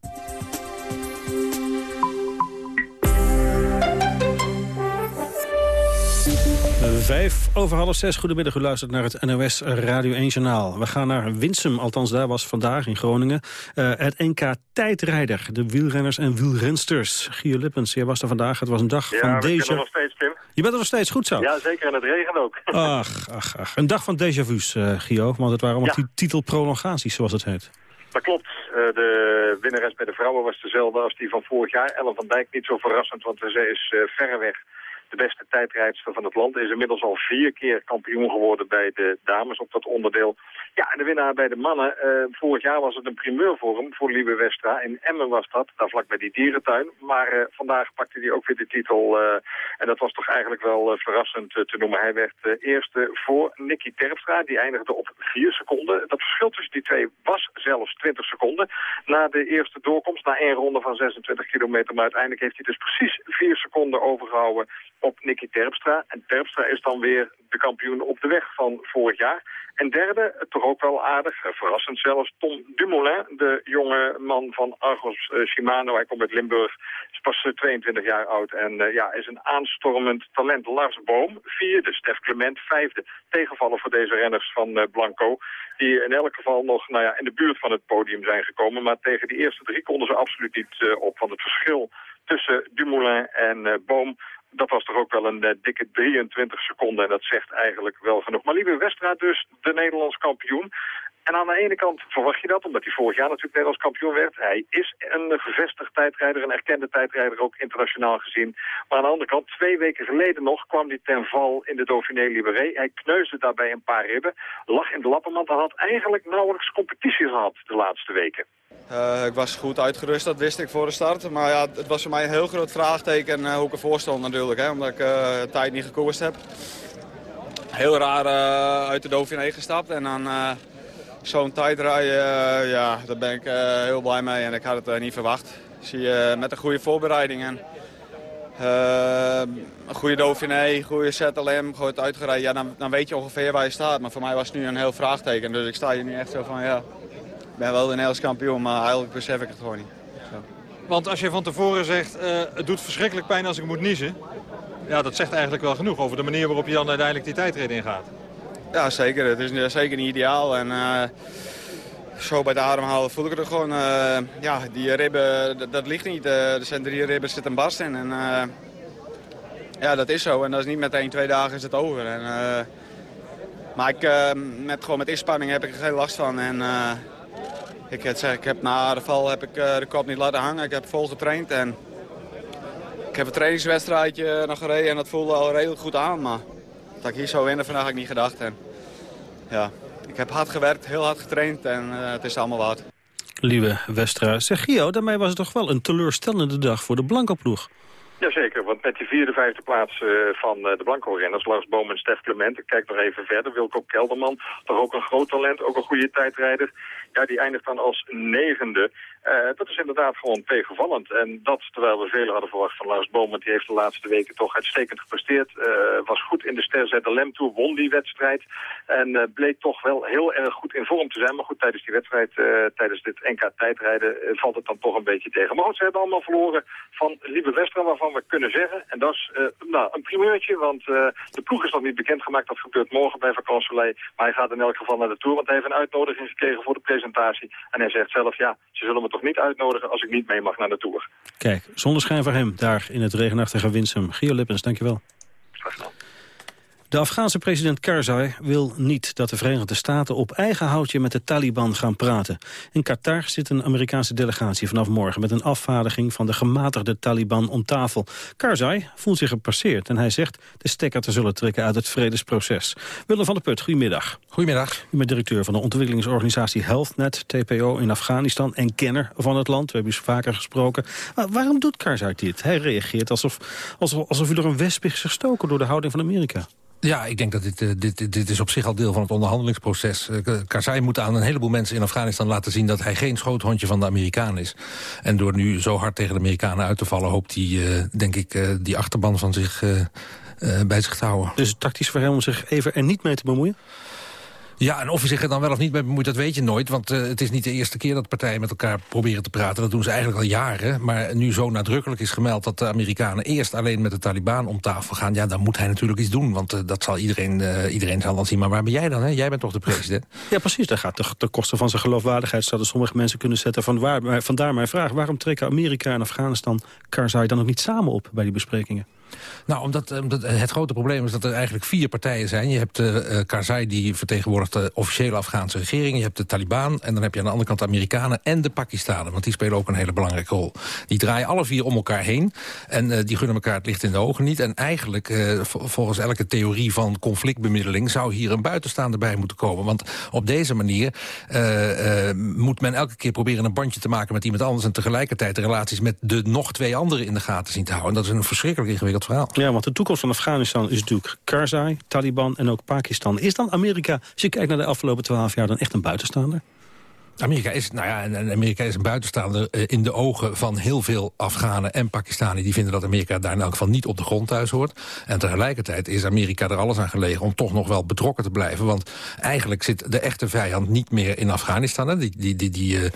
Vijf over half zes. Goedemiddag, u luistert naar het NOS Radio 1 Journaal. We gaan naar Winsum, althans daar was vandaag in Groningen... Uh, het NK Tijdrijder, de wielrenners en wielrensters. Gio Lippens, jij was er vandaag. Het was een dag ja, van deze... Ja, nog steeds, Tim. Je bent er nog steeds, goed zo? Ja, zeker. En het regent ook. ach, ach, ach. Een dag van déjà vu's, uh, Gio. Want het waren allemaal ja. titelprolongaties, zoals het heet. Dat klopt. Uh, de winnares bij de vrouwen was dezelfde als die van vorig jaar. Ellen van Dijk, niet zo verrassend, want zij is verreweg de beste tijdrijdster van het land. Is inmiddels al vier keer kampioen geworden bij de dames op dat onderdeel. Ja, en de winnaar bij de mannen. Uh, vorig jaar was het een primeur voor Liebe Westra. In Emmen was dat, daar vlak bij die dierentuin. Maar uh, vandaag pakte hij ook weer de titel. Uh, en dat was toch eigenlijk wel verrassend te noemen. Hij werd eerste voor Nicky Terpstra. Die eindigde op vier seconden. Dat verschil tussen die twee was zelfs 20 seconden. Na de eerste doorkomst, na één ronde van 26 kilometer. Maar uiteindelijk heeft hij dus precies vier seconden overgehouden op Nicky Terpstra. En Terpstra is dan weer de kampioen op de weg van vorig jaar. En derde, toch ook wel aardig, verrassend zelfs, Tom Dumoulin, de jonge man van Argos uh, Shimano. Hij komt uit Limburg, is pas uh, 22 jaar oud en uh, ja, is een aanstormend talent. Lars Boom, vierde, Stef Clement, vijfde. Tegenvallen voor deze renners van Blanco, die in elk geval nog nou ja, in de buurt van het podium zijn gekomen. Maar tegen die eerste drie konden ze absoluut niet op, want het verschil tussen Dumoulin en Boom dat was toch ook wel een uh, dikke 23 seconden. En dat zegt eigenlijk wel genoeg. Maar Liebe Westra dus de Nederlands kampioen. En aan de ene kant verwacht je dat, omdat hij vorig jaar natuurlijk Nederlands kampioen werd. Hij is een gevestigd tijdrijder, een erkende tijdrijder, ook internationaal gezien. Maar aan de andere kant, twee weken geleden nog, kwam hij ten val in de Dauphiné Libéré. Hij kneusde daarbij een paar ribben, lag in de lappenmand en had eigenlijk nauwelijks competitie gehad de laatste weken. Uh, ik was goed uitgerust, dat wist ik voor de start. Maar ja, het was voor mij een heel groot vraagteken uh, hoe ik ervoor stond natuurlijk. Hè, omdat ik de tijd niet gekoerst heb. Heel raar uit de Dauphiné gestapt en dan zo'n tijd rijden, ja, daar ben ik heel blij mee. En ik had het niet verwacht. Zie je met een goede voorbereiding en een goede Dauphiné, goede ZLM, goed uitgereden. Ja, dan, dan weet je ongeveer waar je staat. Maar voor mij was het nu een heel vraagteken. Dus ik sta hier nu echt zo van, ja, ik ben wel de Nederlands kampioen, maar eigenlijk besef ik het gewoon niet. Zo. Want als je van tevoren zegt, het doet verschrikkelijk pijn als ik moet niezen. Ja, dat zegt eigenlijk wel genoeg over de manier waarop je dan uiteindelijk die tijdrit ingaat. Ja, zeker. Het is zeker niet ideaal. En, uh, zo bij de ademhalen voel ik het er gewoon. Uh, ja, die ribben, dat, ligt niet. er zijn drie ribben, zit een barst in. En, ja, dat is zo. En dat is niet meteen twee dagen is het over. En, maar ik, met, gewoon met inspanning heb ik er geen last van. En, ik, ik heb na de val heb ik uh, de kop niet laten hangen. Ik heb vol getraind en ik heb een trainingswedstrijdje nog gereden en dat voelde al redelijk goed aan. Maar dat ik hier zou winnen vandaag had ik niet gedacht. En, ja, ik heb hard gewerkt, heel hard getraind en uh, het is allemaal waard. Lieve Westra, zeg Gio, daarmee was het toch wel een teleurstellende dag voor de Blanco-ploeg. Jazeker, want met die vierde, vijfde plaats uh, van uh, de Blanco-renners, Lars Boom en Stef Clement, ik kijk nog even verder, Wilco Kelderman, toch ook een groot talent, ook een goede tijdrijder. Ja, die eindigt dan als negende. Uh, dat is inderdaad gewoon tegenvallend. En dat terwijl we velen hadden verwacht van Lars Boom, die heeft de laatste weken toch uitstekend gepresteerd. was goed in de Ster ZLM toe, won die wedstrijd. En bleek toch wel heel erg goed in vorm te zijn. Maar goed, tijdens die wedstrijd, tijdens dit NK tijdrijden, valt het dan toch een beetje tegen. Maar goed, ze hebben allemaal verloren van Liebe Westra, waarvan we kunnen zeggen. En dat is nou, een primeurtje, want de ploeg is nog niet bekendgemaakt. Dat gebeurt morgen bij Vakansoleil. Maar hij gaat in elk geval naar de Tour, want hij heeft een uitnodiging gekregen voor de presentatie. En hij zegt zelf, ja, ze zullen me toch niet uitnodigen als ik niet mee mag naar de Tour. Kijk, zonder schijn voor hem daar in het regenachtige Winsum. Gio Lippens, dankjewel. De Afghaanse president Karzai wil niet dat de Verenigde Staten op eigen houtje met de Taliban gaan praten. In Qatar zit een Amerikaanse delegatie vanaf morgen met een afvaardiging van de gematigde Taliban om tafel. Karzai voelt zich gepasseerd en hij zegt de stekker te zullen trekken uit het vredesproces. Willem van der Put, goedemiddag. Goedemiddag. U bent directeur van de ontwikkelingsorganisatie HealthNet, TPO in Afghanistan en kenner van het land. We hebben u vaker gesproken. Maar waarom doet Karzai dit? Hij reageert alsof, alsof, alsof u er een wesp is gestoken door de houding van Amerika. Ja, ik denk dat dit, uh, dit, dit is op zich al deel van het onderhandelingsproces. Uh, Karzai moet aan een heleboel mensen in Afghanistan laten zien... dat hij geen schoothondje van de Amerikanen is. En door nu zo hard tegen de Amerikanen uit te vallen... hoopt hij, uh, denk ik, die achterban van zich bij zich te houden. Dus tactisch voor hem om zich even er niet mee te bemoeien? Ja, en of je zich er dan wel of niet mee bemoeit, dat weet je nooit. Want uh, het is niet de eerste keer dat partijen met elkaar proberen te praten. Dat doen ze eigenlijk al jaren. Maar nu zo nadrukkelijk is gemeld dat de Amerikanen eerst alleen met de Taliban om tafel gaan... ja, dan moet hij natuurlijk iets doen. Want uh, dat zal iedereen, uh, iedereen zal dan zien. Maar waar ben jij dan? Hè? Jij bent toch de president? Ja, precies. Dat gaat de, de kosten van zijn geloofwaardigheid... zouden sommige mensen kunnen zetten. Van waar, vandaar mijn vraag. Waarom trekken Amerika en Afghanistan Karzai dan ook niet samen op bij die besprekingen? Nou, omdat, omdat, het grote probleem is dat er eigenlijk vier partijen zijn. Je hebt uh, Karzai, die vertegenwoordigt de officiële Afghaanse regering. Je hebt de Taliban en dan heb je aan de andere kant de Amerikanen en de Pakistanen. Want die spelen ook een hele belangrijke rol. Die draaien alle vier om elkaar heen. En die gunnen elkaar het licht in de ogen niet. En eigenlijk, volgens elke theorie van conflictbemiddeling... zou hier een buitenstaander bij moeten komen. Want op deze manier moet men elke keer proberen een bandje te maken met iemand anders... en tegelijkertijd de relaties met de nog twee anderen in de gaten zien te houden. En dat is een verschrikkelijk ingewikkeld Ja, want de toekomst van Afghanistan is natuurlijk Karzai, Taliban en ook Pakistan. Is dan Amerika, als je kijkt naar de afgelopen twaalf jaar, dan echt een buitenstaander? Amerika is, nou ja, Amerika is een buitenstaander uh, in de ogen van heel veel Afghanen en Pakistanen. Die vinden dat Amerika daar in elk geval niet op de grond thuis hoort. En tegelijkertijd is Amerika er alles aan gelegen om toch nog wel betrokken te blijven. Want eigenlijk zit de echte vijand niet meer in Afghanistan. Hè. Die, die, die, die uh,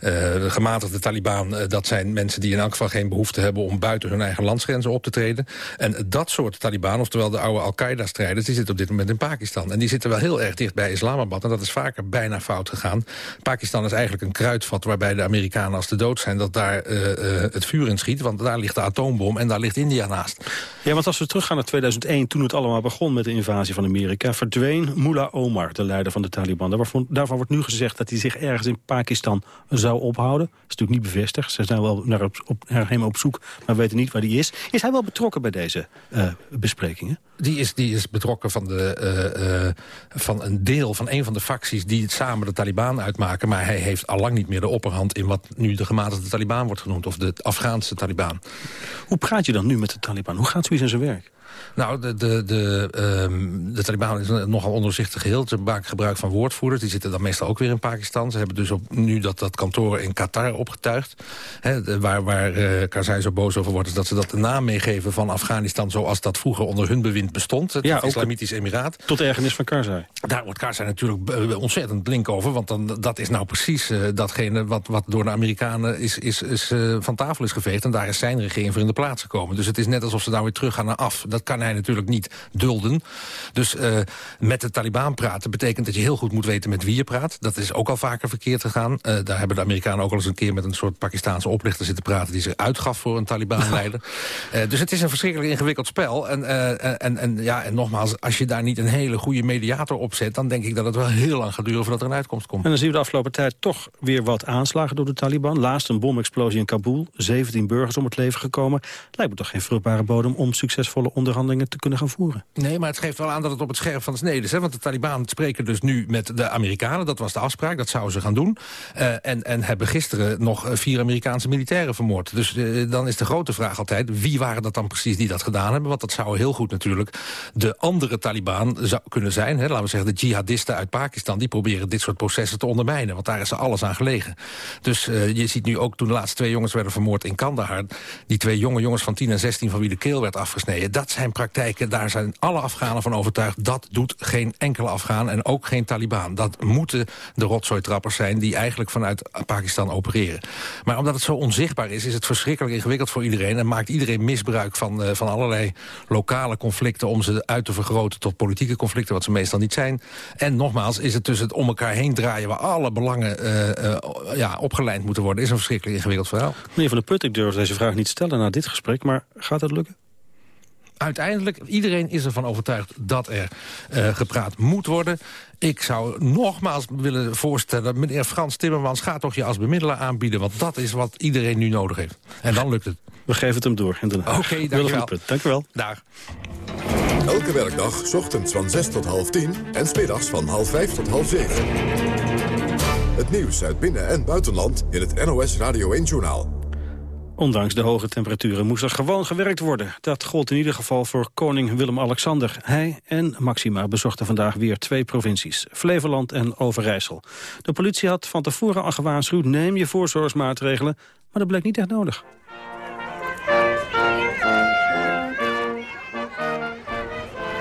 de gematigde Taliban, dat zijn mensen die in elk geval geen behoefte hebben om buiten hun eigen landsgrenzen op te treden. En dat soort Taliban, oftewel de oude Al-Qaeda-strijders, die zitten op dit moment in Pakistan. En die zitten wel heel erg dicht bij Islamabad. En dat is vaker bijna fout gegaan. Pakistan Pakistan is eigenlijk een kruidvat waarbij de Amerikanen als de dood zijn... dat daar uh, uh, het vuur in schiet, want daar ligt de atoombom en daar ligt India naast. Ja, want als we teruggaan naar 2001, toen het allemaal begon met de invasie van Amerika... verdween Mullah Omar, de leider van de Taliban. Daarvan, daarvan wordt nu gezegd dat hij zich ergens in Pakistan zou ophouden. Dat is natuurlijk niet bevestigd. Ze zijn wel naar, op, naar hem op zoek, maar weten niet waar hij is. Is hij wel betrokken bij deze uh, besprekingen? Die is, die is betrokken van, de, uh, van een deel van een van de facties... die samen de Taliban uitmaken. Maar hij heeft allang niet meer de opperhand... in wat nu de gematigde Taliban wordt genoemd. Of de Afghaanse Taliban. Hoe praat je dan nu met de Taliban? Hoe gaat zoiets in zijn werk? Nou, de, de, de, um, de Taliban is een nogal onderzichtig geheel. Ze maken gebruik van woordvoerders. Die zitten dan meestal ook weer in Pakistan. Ze hebben dus op, nu dat, dat kantoor in Qatar opgetuigd. Hè, de, waar waar uh, Karzai zo boos over wordt... is dat ze dat de naam meegeven van Afghanistan... zoals dat vroeger onder hun bewind bestond. Het ja, Islamitisch Emiraat. Tot ergernis van Karzai. Daar wordt Karzai natuurlijk ontzettend link over. Want dan, dat is nou precies uh, datgene wat, wat door de Amerikanen is, is, is, uh, van tafel is geveegd. En daar is zijn regering voor in de plaats gekomen. Dus het is net alsof ze nou weer terug gaan naar af. Dat kan hij natuurlijk niet dulden. Dus uh, met de Taliban praten betekent dat je heel goed moet weten met wie je praat. Dat is ook al vaker verkeerd gegaan. Uh, daar hebben de Amerikanen ook al eens een keer met een soort Pakistaanse oplichter zitten praten... die zich uitgaf voor een Taliban-leider. uh, dus het is een verschrikkelijk ingewikkeld spel. En, en, en, ja, en nogmaals, als je daar niet een hele goede mediator op zet... dan denk ik dat het wel heel lang gaat duren voordat er een uitkomst komt. En dan zien we de afgelopen tijd toch weer wat aanslagen door de Taliban. Laatst een bomexplosie in Kabul. 17 burgers om het leven gekomen. Lijkt me toch geen vruchtbare bodem om succesvolle onderhandelingen te kunnen gaan voeren. Nee, maar het geeft wel aan dat het op het scherp van de snede is. Hè? Want de Taliban spreken dus nu met de Amerikanen. Dat was de afspraak, dat zouden ze gaan doen. Uh, en, en hebben gisteren nog vier Amerikaanse militairen vermoord. Dus uh, dan is de grote vraag altijd... wie waren dat dan precies die dat gedaan hebben? Want dat zou heel goed natuurlijk de andere Taliban zou kunnen zijn. Hè? Laten we zeggen de jihadisten uit Pakistan... die proberen dit soort processen te ondermijnen. Want daar is alles aan gelegen. Dus je ziet nu ook toen de laatste twee jongens werden vermoord in Kandahar... die twee jonge jongens van 10 en 16 van wie de keel werd afgesneden. Dat zijn praktijken, daar zijn alle Afghanen van overtuigd... dat doet geen enkele Afghaan en ook geen Taliban. Dat moeten de rotzooitrappers zijn die eigenlijk vanuit Pakistan opereren. Maar omdat het zo onzichtbaar is, is het verschrikkelijk ingewikkeld voor iedereen... en maakt iedereen misbruik van, uh, van allerlei lokale conflicten... om ze uit te vergroten tot politieke conflicten, wat ze meestal niet zijn. En nogmaals, is het tussen het om elkaar heen draaien... waar alle belangen uh, uh, ja, opgeleid moeten worden... is een verschrikkelijk ingewikkeld verhaal. Meneer Van der Put, ik durf deze vraag niet stellen na dit gesprek... maar gaat het lukken? Uiteindelijk, iedereen is ervan overtuigd dat er uh, gepraat moet worden. Ik zou nogmaals willen voorstellen... meneer Frans Timmermans, ga toch je als bemiddelaar aanbieden... want dat is wat iedereen nu nodig heeft. En dan lukt het. We geven het hem door in Den Oké, okay, dankjewel. Dankjewel. Daar. Elke werkdag, ochtends van 6 tot half 10 en smiddags van half 5 tot half 7. Het nieuws uit binnen- en buitenland in het NOS Radio 1-journaal. Ondanks de hoge temperaturen moest er gewoon gewerkt worden. Dat gold in ieder geval voor koning Willem-Alexander. Hij en Maxima bezochten vandaag weer twee provincies. Flevoland en Overijssel. De politie had van tevoren al gewaarschuwd... neem je voorzorgsmaatregelen, maar dat bleek niet echt nodig.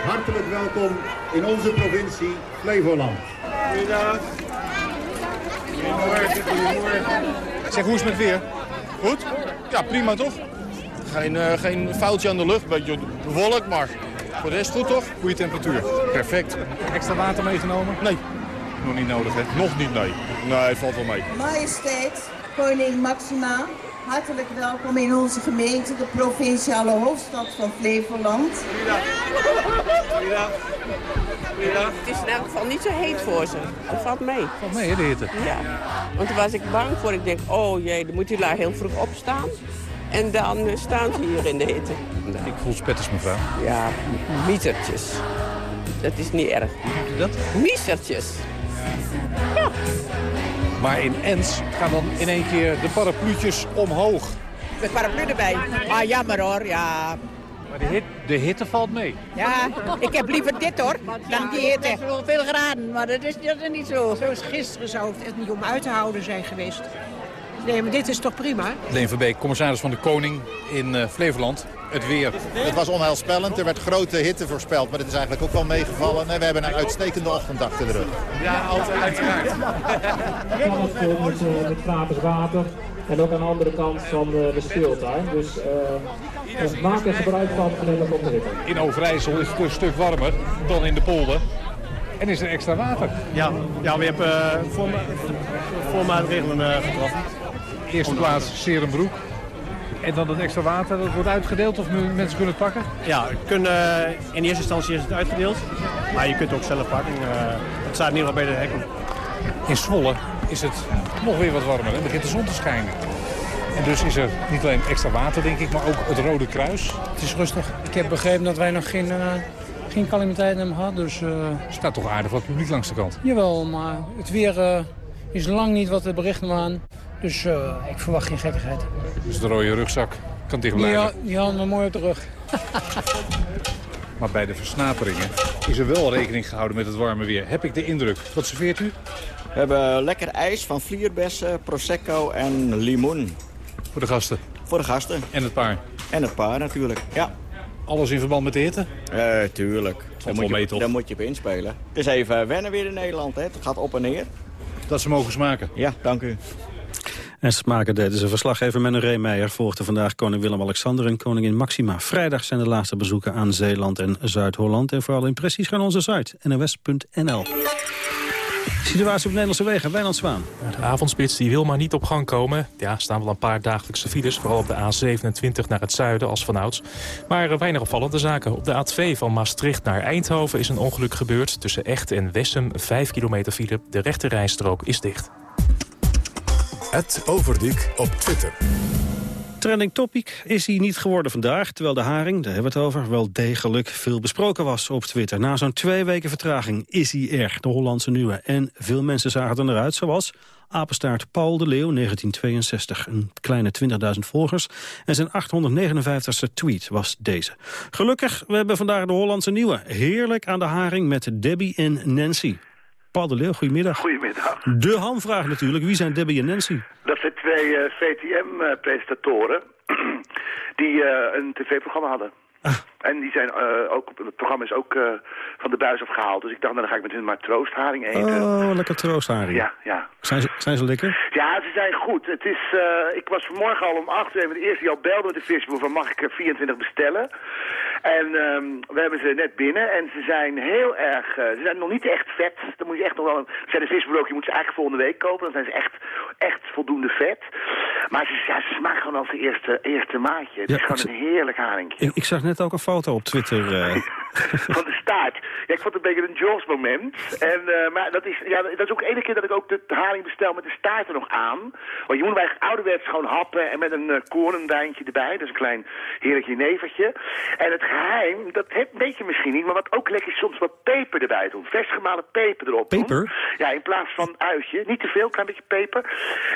Hartelijk welkom in onze provincie Flevoland. Goedendag. Goedemorgen, goedemorgen. Zeg, hoe is het met weer? Goed? Ja, prima toch? Geen, uh, geen foutje aan de lucht, beetje bewolkt, maar voor de rest goed toch? Goede temperatuur. Perfect. Extra water meegenomen? Nee. Nog niet nodig, hè? Nog niet, nee. Nee, valt wel mee. Majesteit, koning Maxima, hartelijk welkom in onze gemeente, de provinciale hoofdstad van Flevoland. Goeiedag. Goeiedag. Het is in elk geval niet zo heet voor ze. Dat valt mee. Valt mee, de hitte? Ja. Want daar was ik bang voor. Ik denk, oh jee, dan moet hij daar heel vroeg opstaan. En dan eh, staan ze hier in de hitte. Ik voel spetters, mevrouw. Ja, mietertjes. Dat is niet erg. Dat? Miesertjes. Ja. Maar in Ens gaan dan in één keer de parapluutjes omhoog. Met paraplu erbij. Ah, jammer hoor, ja. Maar de, hit, de hitte valt mee. Ja, ik heb liever dit hoor, dan die hitte. Het is wel veel graden, maar dat is, dat is niet zo. Zoals gisteren zou het niet om uit te houden zijn geweest. Nee, maar dit is toch prima? Leen Verbeek, commissaris van de Koning in uh, Flevoland. Het weer. Het was onheilspellend. Er werd grote hitte voorspeld. Maar het is eigenlijk ook wel meegevallen. En we hebben een uitstekende ochtenddag te de rug. Ja, altijd uiteraard. Het vol met, uh, met gratis water. En ook aan de andere kant van de, de speeltuin. Dus uh, dus maak er gebruik van en op de. In Overijssel is het een stuk warmer dan in de polder. En is er extra water? Ja, ja we hebben uh, voormaatregelen uh, getroffen. Eerste plaats Serenbroek. En dan het extra water, dat wordt uitgedeeld of mensen kunnen het pakken? Ja, kunnen, in eerste instantie is het uitgedeeld. Maar je kunt het ook zelf pakken. Uh, het staat in ieder geval bij de hekken. In Zwolle is het nog weer wat warmer. Het begint de zon te schijnen. En dus is er niet alleen extra water, denk ik, maar ook het Rode Kruis. Het is rustig. Ik heb begrepen dat wij nog geen, uh, geen calamiteiten hebben gehad. Dus, uh... Staat toch aardig wat publiek langs de kant? Jawel, maar het weer uh, is lang niet wat de berichten waren. Dus ik verwacht geen gekkigheid. Dus de rode rugzak kan dicht blijven? Ja, die hadden we mooi op de rug. maar bij de versnaperingen is er wel rekening gehouden met het warme weer. Heb ik de indruk. Wat serveert u? We hebben lekker ijs van vlierbessen, prosecco en limoen. Voor de gasten? Voor de gasten. En het paar? En het paar natuurlijk, ja. Alles in verband met de hitte? Uh, tuurlijk. Daar moet, je, daar moet je op inspelen. Het is even wennen weer in Nederland, hè. het gaat op en neer. Dat ze mogen smaken? Ja, dank u. En smaken deden ze. Verslaggever Menno Reemeijer volgde vandaag koning Willem-Alexander en koningin Maxima. Vrijdag zijn de laatste bezoeken aan Zeeland en Zuid-Holland. En vooral impressies gaan onze site, nws.nl. Situatie op Nederlandse wegen, Wijnand Zwaan. De avondspits die wil maar niet op gang komen. Ja, staan wel een paar dagelijkse files, vooral op de A27 naar het zuiden als vanouds. Maar weinig opvallende zaken. Op de A2 van Maastricht naar Eindhoven is een ongeluk gebeurd. Tussen Echt en Wessem, 5 kilometer file. De rechte rijstrook is dicht. Het Overdiek op Twitter. Trending topic is hij niet geworden vandaag... terwijl de haring, daar hebben we het over, wel degelijk veel besproken was op Twitter. Na zo'n twee weken vertraging is hij er, de Hollandse nieuwe. En veel mensen zagen er eruit, zoals apenstaart Paul de Leeuw, 1962. Een kleine 20.000 volgers. En zijn 859ste tweet was deze. Gelukkig, we hebben vandaag de Hollandse nieuwe. Heerlijk aan de haring met Debbie en Nancy. Paul de Leeuw, goedemiddag. Goedemiddag. De hamvraag natuurlijk. Wie zijn Debbie en Nancy? Dat zijn twee uh, VTM-presentatoren die uh, een tv-programma hadden. Ah. En die zijn uh, ook, het programma is ook van de buis afgehaald. Dus ik dacht, nou, dan ga ik met hun maar troostharing eten. Oh, lekker troostharing. Ja, ja. Zijn ze, zijn ze lekker? Ja, ze zijn goed. Het is, ik was vanmorgen al om acht uur de eerste die al belde met de Facebook van mag ik er 24 bestellen. En um, we hebben ze net binnen en ze zijn heel erg, ze zijn nog niet echt vet. Dan moet je echt nog wel, een, zijn de visbroodje moet ze eigenlijk volgende week kopen. Dan zijn ze echt, echt voldoende vet. Maar ze, ja, ze smaakt gewoon als de eerste, eerste maatje. Het Ja, is gewoon een heerlijk haringje. Ik, ik zag net ook een foto op Twitter. eh. van de staart. Ja, ik vond het een beetje een Jaws moment. En, eh, maar dat is, ja, dat is ook de ene keer dat ik ook de haring bestel met de staart er nog aan. Want je moet hem eigenlijk ouderwets gewoon happen en met een uh, korenwijntje erbij. Dus een klein heerlijk jenevertje. En het geheim, dat heb, weet je misschien niet, maar wat ook lekker is, soms wat peper erbij doen. Vers gemalen peper erop doen. Peper? Ja, in plaats van uitje. Niet te veel, klein beetje peper.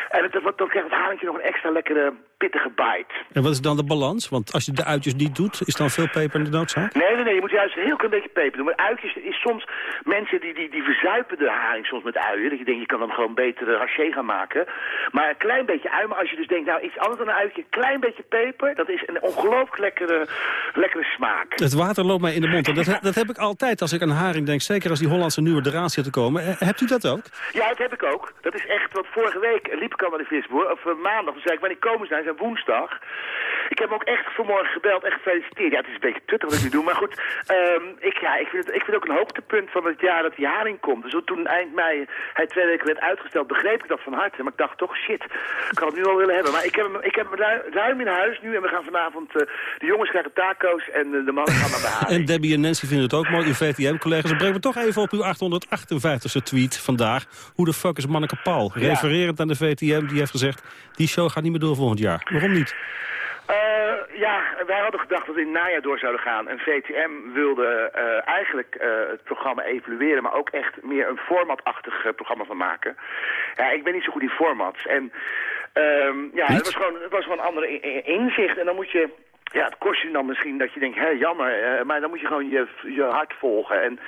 En het, wat, dan krijgt het haringje nog een extra lekkere pittige bite. En wat is dan de balans? Want als je de uitjes niet doet, is dan veel peper in de noodzaak? Nee, nee, nee. Je moet juist een heel klein beetje peper doen. Maar uitjes is soms... Mensen die, die, die verzuipen de haring soms met uien. Dat je denkt, je kan dan gewoon beter haché gaan maken. Maar een klein beetje ui. Maar als je dus denkt, nou, iets anders dan een uitje. Een klein beetje peper. Dat is een ongelooflijk lekkere, lekkere smaak. Het water loopt mij in de mond. En dat, dat heb ik altijd als ik aan haring denk. Zeker als die Hollandse nieuwe eraan zit te komen. Hebt u dat ook? Ja, dat heb ik ook. Dat is echt wat vorige week liep ik al naar de visboer. Of eh, maandag. Toen zei ik, wanneer komen ze nou? Zijn woensdag. Ik heb hem ook echt vanmorgen gebeld en gefeliciteerd. Ja, het is een beetje tuttig wat ik nu doe. Maar goed, ehm, ik, ja, ik, vind het, ik vind het ook een hoogtepunt van het jaar dat die haring komt. Dus toen eind mei hij twee weken werd uitgesteld, begreep ik dat van harte. Maar ik dacht toch, shit, ik had het nu al willen hebben. Maar ik heb hem, ik heb hem ru- ruim in huis nu. En we gaan vanavond, eh, de jongens krijgen taco's en eh, de mannen gaan naar de haring. En Debbie en Nancy vinden het ook mooi. Uw VTM-collega's. Dan brengen we toch even op uw 858ste tweet vandaag. Hoe de fuck is Manneke Paul? Ja. Refererend aan de VTM, die heeft gezegd... die show gaat niet meer door volgend jaar. Waarom niet? Eh, ja, wij hadden gedacht dat we in het najaar door zouden gaan. En VTM wilde eh, eigenlijk eh, het programma evalueren, maar ook echt meer een formatachtig programma van maken. Ja, ik ben niet zo goed in formats. En ehm, ja, het was, gewoon, het was gewoon een andere inzicht. En dan moet je... Ja, het kost je dan misschien dat je denkt, hé, jammer, eh, maar dan moet je gewoon je, je hart volgen. En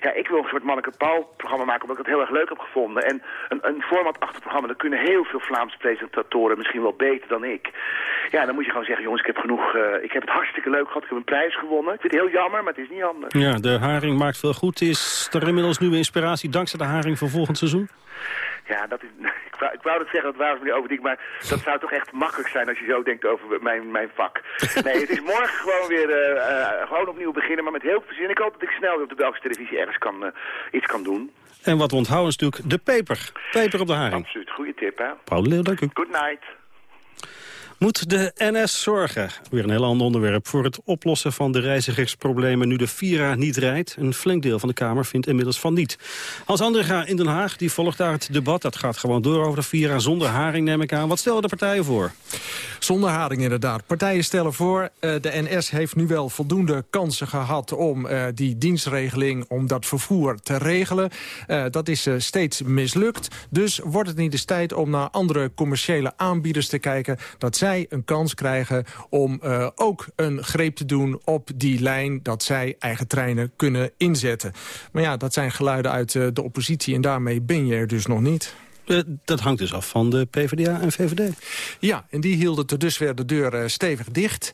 ja, ik wil een soort Manneke Paul programma maken, omdat ik het heel erg leuk heb gevonden. En een, een formatachtig programma, dat kunnen heel veel Vlaamse presentatoren misschien wel beter dan ik. Ja, dan moet je gewoon zeggen, jongens, ik heb genoeg, eh, ik heb het hartstikke leuk gehad, ik heb een prijs gewonnen. Ik vind het heel jammer, maar het is niet anders. Ja, de haring maakt veel goed. Is er inmiddels nieuwe inspiratie dankzij de haring voor volgend seizoen? Ja, dat is, ik, wou, ik wou het zeggen, dat waren meneer Overdijk, maar dat zou toch echt makkelijk zijn als je zo denkt over mijn, mijn vak. Nee, het is morgen gewoon weer eh, eh, gewoon opnieuw beginnen, maar met heel veel zin. Ik hoop dat ik snel weer op de Belgische televisie ergens kan, eh, iets kan doen. En wat we onthouden is natuurlijk de peper. Peper op de haring. Absoluut, goede tip, hè? Paul Leeuw, dank u. Good night. Moet de NS zorgen, weer een heel ander onderwerp... voor het oplossen van de reizigersproblemen nu de Vira niet rijdt? Een flink deel van de Kamer vindt inmiddels van niet. Hans Andringa in Den Haag die volgt daar het debat. Dat gaat gewoon door over de Vira zonder haring, neem ik aan. Wat stellen de partijen voor? Zonder haring inderdaad. Partijen stellen voor, eh, de NS heeft nu wel voldoende kansen gehad... om eh, die dienstregeling, om dat vervoer te regelen. Eh, dat is steeds mislukt. Dus wordt het niet eens tijd om naar andere commerciële aanbieders te kijken... dat zij een kans krijgen om eh, ook een greep te doen op die lijn... dat zij eigen treinen kunnen inzetten. Maar ja, dat zijn geluiden uit eh, de oppositie... en daarmee ben je er dus nog niet. Eh, dat hangt dus af van de PvdA en VVD. Ja, en die hielden tot dusver de deur stevig dicht.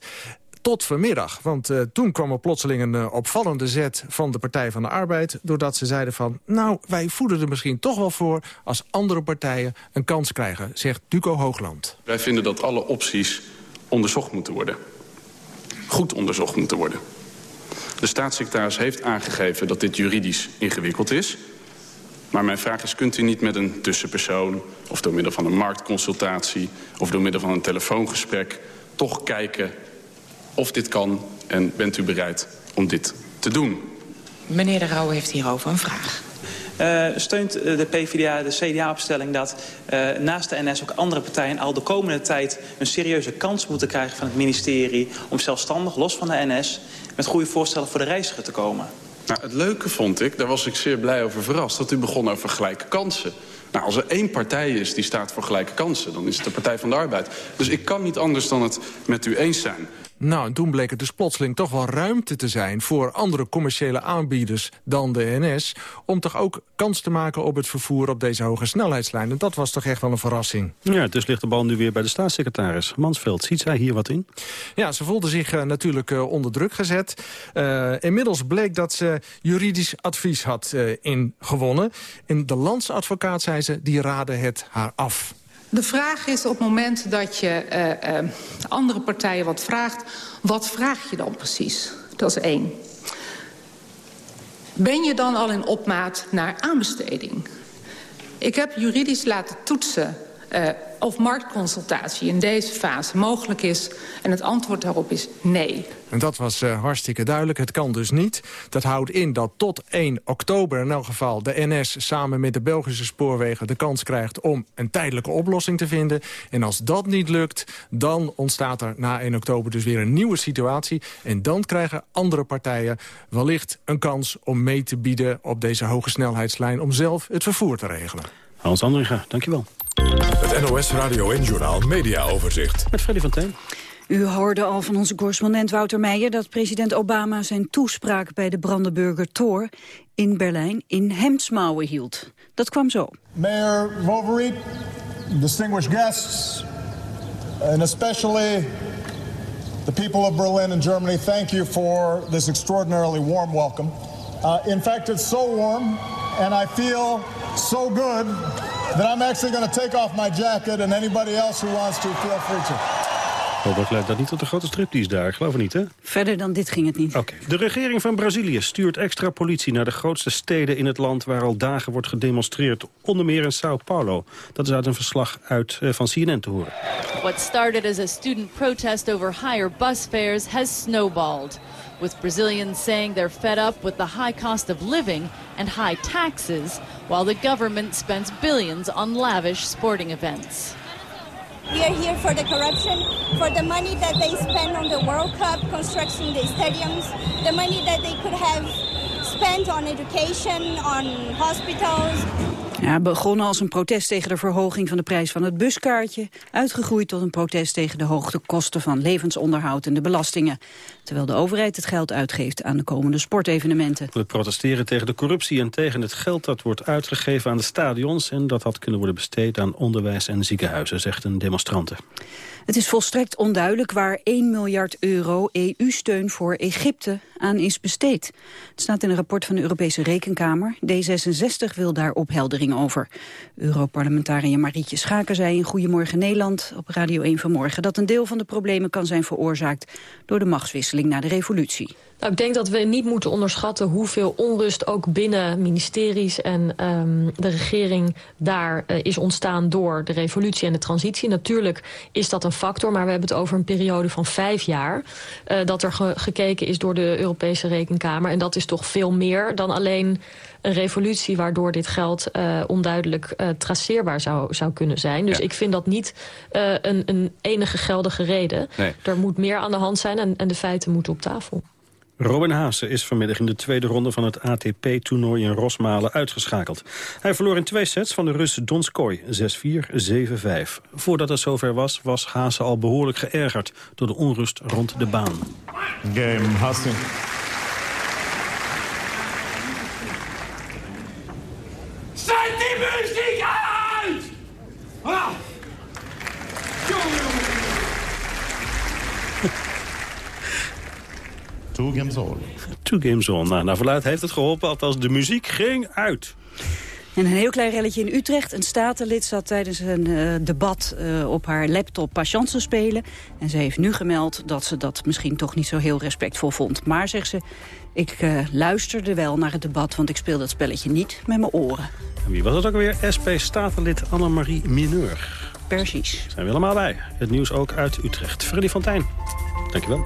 Tot vanmiddag, want eh, toen kwam er plotseling een eh, opvallende zet van de Partij van de Arbeid... doordat ze zeiden van, nou, wij voelen er misschien toch wel voor... als andere partijen een kans krijgen, zegt Duco Hoogland. Wij vinden dat alle opties onderzocht moeten worden. Goed onderzocht moeten worden. De staatssecretaris heeft aangegeven dat dit juridisch ingewikkeld is. Maar mijn vraag is, kunt u niet met een tussenpersoon... of door middel van een marktconsultatie... of door middel van een telefoongesprek... toch kijken of dit kan en bent u bereid om dit te doen? Meneer De Rauw heeft hierover een vraag. Uh, steunt uh, de PvdA de CDA-opstelling dat uh, naast de NS ook andere partijen al de komende tijd een serieuze kans moeten krijgen van het ministerie om zelfstandig, los van de NS, met goede voorstellen voor de reiziger te komen? Nou, het leuke vond ik, daar was ik zeer blij over verrast, dat u begon over gelijke kansen. Nou, als er één partij is die staat voor gelijke kansen, dan is het de Partij van de Arbeid. Dus ik kan niet anders dan het met u eens zijn. Nou, en toen bleek het dus plotseling toch wel ruimte te zijn... voor andere commerciële aanbieders dan de NS... om toch ook kans te maken op het vervoer op deze hoge snelheidslijn. En dat was toch echt wel een verrassing. Ja, dus ligt de bal nu weer bij de staatssecretaris. Mansveld, ziet zij hier wat in? Ja, ze voelde zich uh, natuurlijk uh, onder druk gezet. Uh, inmiddels bleek dat ze juridisch advies had ingewonnen. En de landsadvocaat, zei ze, die raadde het haar af. De vraag is op het moment dat je uh, andere partijen wat vraagt... wat vraag je dan precies? Dat is één. Ben je dan al in opmaat naar aanbesteding? Ik heb juridisch laten toetsen uh, of marktconsultatie in deze fase mogelijk is. En het antwoord daarop is nee. En dat was uh, hartstikke duidelijk. Het kan dus niet. Dat houdt in dat tot 1 oktober in elk geval de NS samen met de Belgische spoorwegen de kans krijgt om een tijdelijke oplossing te vinden. En als dat niet lukt, dan ontstaat er na 1 oktober dus weer een nieuwe situatie. En dan krijgen andere partijen wellicht een kans om mee te bieden op deze hoge snelheidslijn om zelf het vervoer te regelen. Hans Andringa, dankjewel. Het NOS Radio en Journaal Media Overzicht. Met Freddy van Teen. U hoorde al van onze correspondent Wouter Meijer... dat president Obama zijn toespraak bij de Brandenburger Tor in Berlijn in hemdsmouwen hield. Dat kwam zo. Mayor Vovereet, distinguished guests... and especially the people of Berlin and Germany... thank you for this extraordinarily warm welcome. Uh, in fact, it's so warm and I feel so good that I'm actually going to take off my jacket and anybody else who wants to feel free to. Hopelijk leidt dat niet tot een grote striptease daar. Ik geloof het niet, hè? Verder dan dit ging het niet. Oké. De regering van Brazilië stuurt extra politie naar de grootste steden in het land... waar al dagen wordt gedemonstreerd. Onder meer in Sao Paulo. Dat is uit een verslag uit, uh, van CNN te horen. What started as a student protest over higher bus fares has snowballed. With Brazilians saying they're fed up with the high cost of living and high taxes... while the government spends billions on lavish sporting events. We are here for the corruption, for the money that they spend on the World Cup, constructing the stadiums, the money that they could have spent on education, on hospitals. Ja, begonnen als een protest tegen de verhoging van de prijs van het buskaartje. Uitgegroeid tot een protest tegen de hoogte kosten van levensonderhoud en de belastingen. Terwijl de overheid het geld uitgeeft aan de komende sportevenementen. We protesteren tegen de corruptie en tegen het geld dat wordt uitgegeven aan de stadions. En dat had kunnen worden besteed aan onderwijs en ziekenhuizen, zegt een demonstrante. Het is volstrekt onduidelijk waar 1 miljard euro EU-steun voor Egypte aan is besteed. Het staat in een rapport van de Europese Rekenkamer. D66 wil daar opheldering over. Europarlementariër Marietje Schaken zei in Goedemorgen Nederland op Radio 1 vanmorgen... dat een deel van de problemen kan zijn veroorzaakt door de machtswisseling na de revolutie. Nou, ik denk dat we niet moeten onderschatten hoeveel onrust ook binnen ministeries en um, de regering daar uh, is ontstaan door de revolutie en de transitie. Natuurlijk is dat een factor, maar we hebben het over een periode van vijf jaar. Uh, dat er ge gekeken is door de Europese Rekenkamer. En dat is toch veel meer dan alleen een revolutie waardoor dit geld uh, onduidelijk uh, traceerbaar zou, zou kunnen zijn. Dus ja. ik vind dat niet een, een enige geldige reden. Nee. Er moet meer aan de hand zijn en, en de feiten moeten op tafel. Robin Haase is vanmiddag in de tweede ronde van het ATP-toernooi in Rosmalen uitgeschakeld. Hij verloor in twee sets van de Rus Donskoy, 6-4, 7-5. Voordat het zover was, was Haase al behoorlijk geërgerd door de onrust rond de baan. Game, Haase. Zet die muziek uit! Ah! Two games all. Two games all. Nou, naar verluid heeft het geholpen, althans de muziek ging uit. En een heel klein relletje in Utrecht. Een statenlid zat tijdens een uh, debat uh, op haar laptop patiënten spelen. En ze heeft nu gemeld dat ze dat misschien toch niet zo heel respectvol vond. Maar, zegt ze, ik uh, luisterde wel naar het debat, want ik speel dat spelletje niet met mijn oren. En wie was het ook weer? SP-statenlid Annemarie Mineur. Precies. Zijn we allemaal bij. Het nieuws ook uit Utrecht. Freddy Fontijn, dankjewel.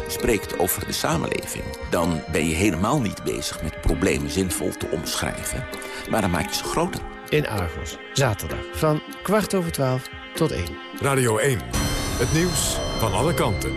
spreekt over de samenleving... dan ben je helemaal niet bezig met problemen zinvol te omschrijven. Maar dan maak je ze groter. In Argos, zaterdag, van kwart over twaalf tot één. Radio 1, het nieuws van alle kanten.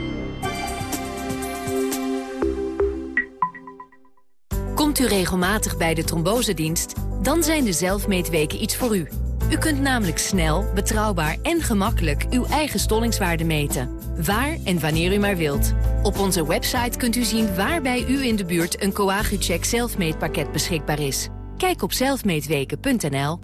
Komt u regelmatig bij de trombosedienst? Dan zijn de zelfmeetweken iets voor u. U kunt namelijk snel, betrouwbaar en gemakkelijk uw eigen stollingswaarde meten. Waar en wanneer u maar wilt. Op onze website kunt u zien waar bij u in de buurt een Coagucheck zelfmeetpakket beschikbaar is. Kijk op zelfmeetweken.nl.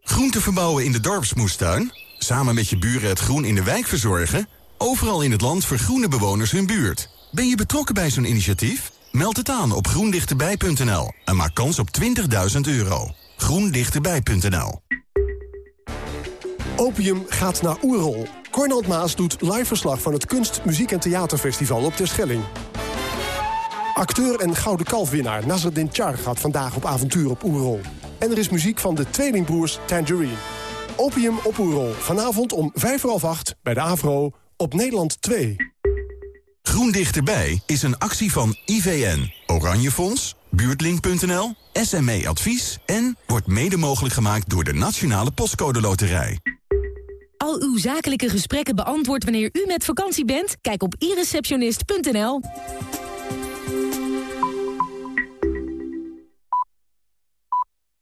Groente verbouwen in de dorpsmoestuin? Samen met je buren het groen in de wijk verzorgen? Overal in het land vergroenen bewoners hun buurt. Ben je betrokken bij zo'n initiatief? Meld het aan op groendichterbij.nl en maak kans op 20.000 euro. groendichterbij.nl Opium gaat naar Oerol. Cornald Maas doet live verslag van het Kunst, Muziek en Theaterfestival op Terschelling. Acteur en Gouden Kalfwinnaar Nazardin Char gaat vandaag op avontuur op Oerol. En er is muziek van de tweelingbroers Tangerine. Opium op Oerol, vanavond om vijf voor half acht bij de AVRO op Nederland 2. Groen Dichterbij is een actie van IVN, Oranje Fonds, Buurtlink.nl, SME Advies... en wordt mede mogelijk gemaakt door de Nationale Postcode Loterij. Al uw zakelijke gesprekken beantwoord wanneer u met vakantie bent? Kijk op ireceptionist.nl.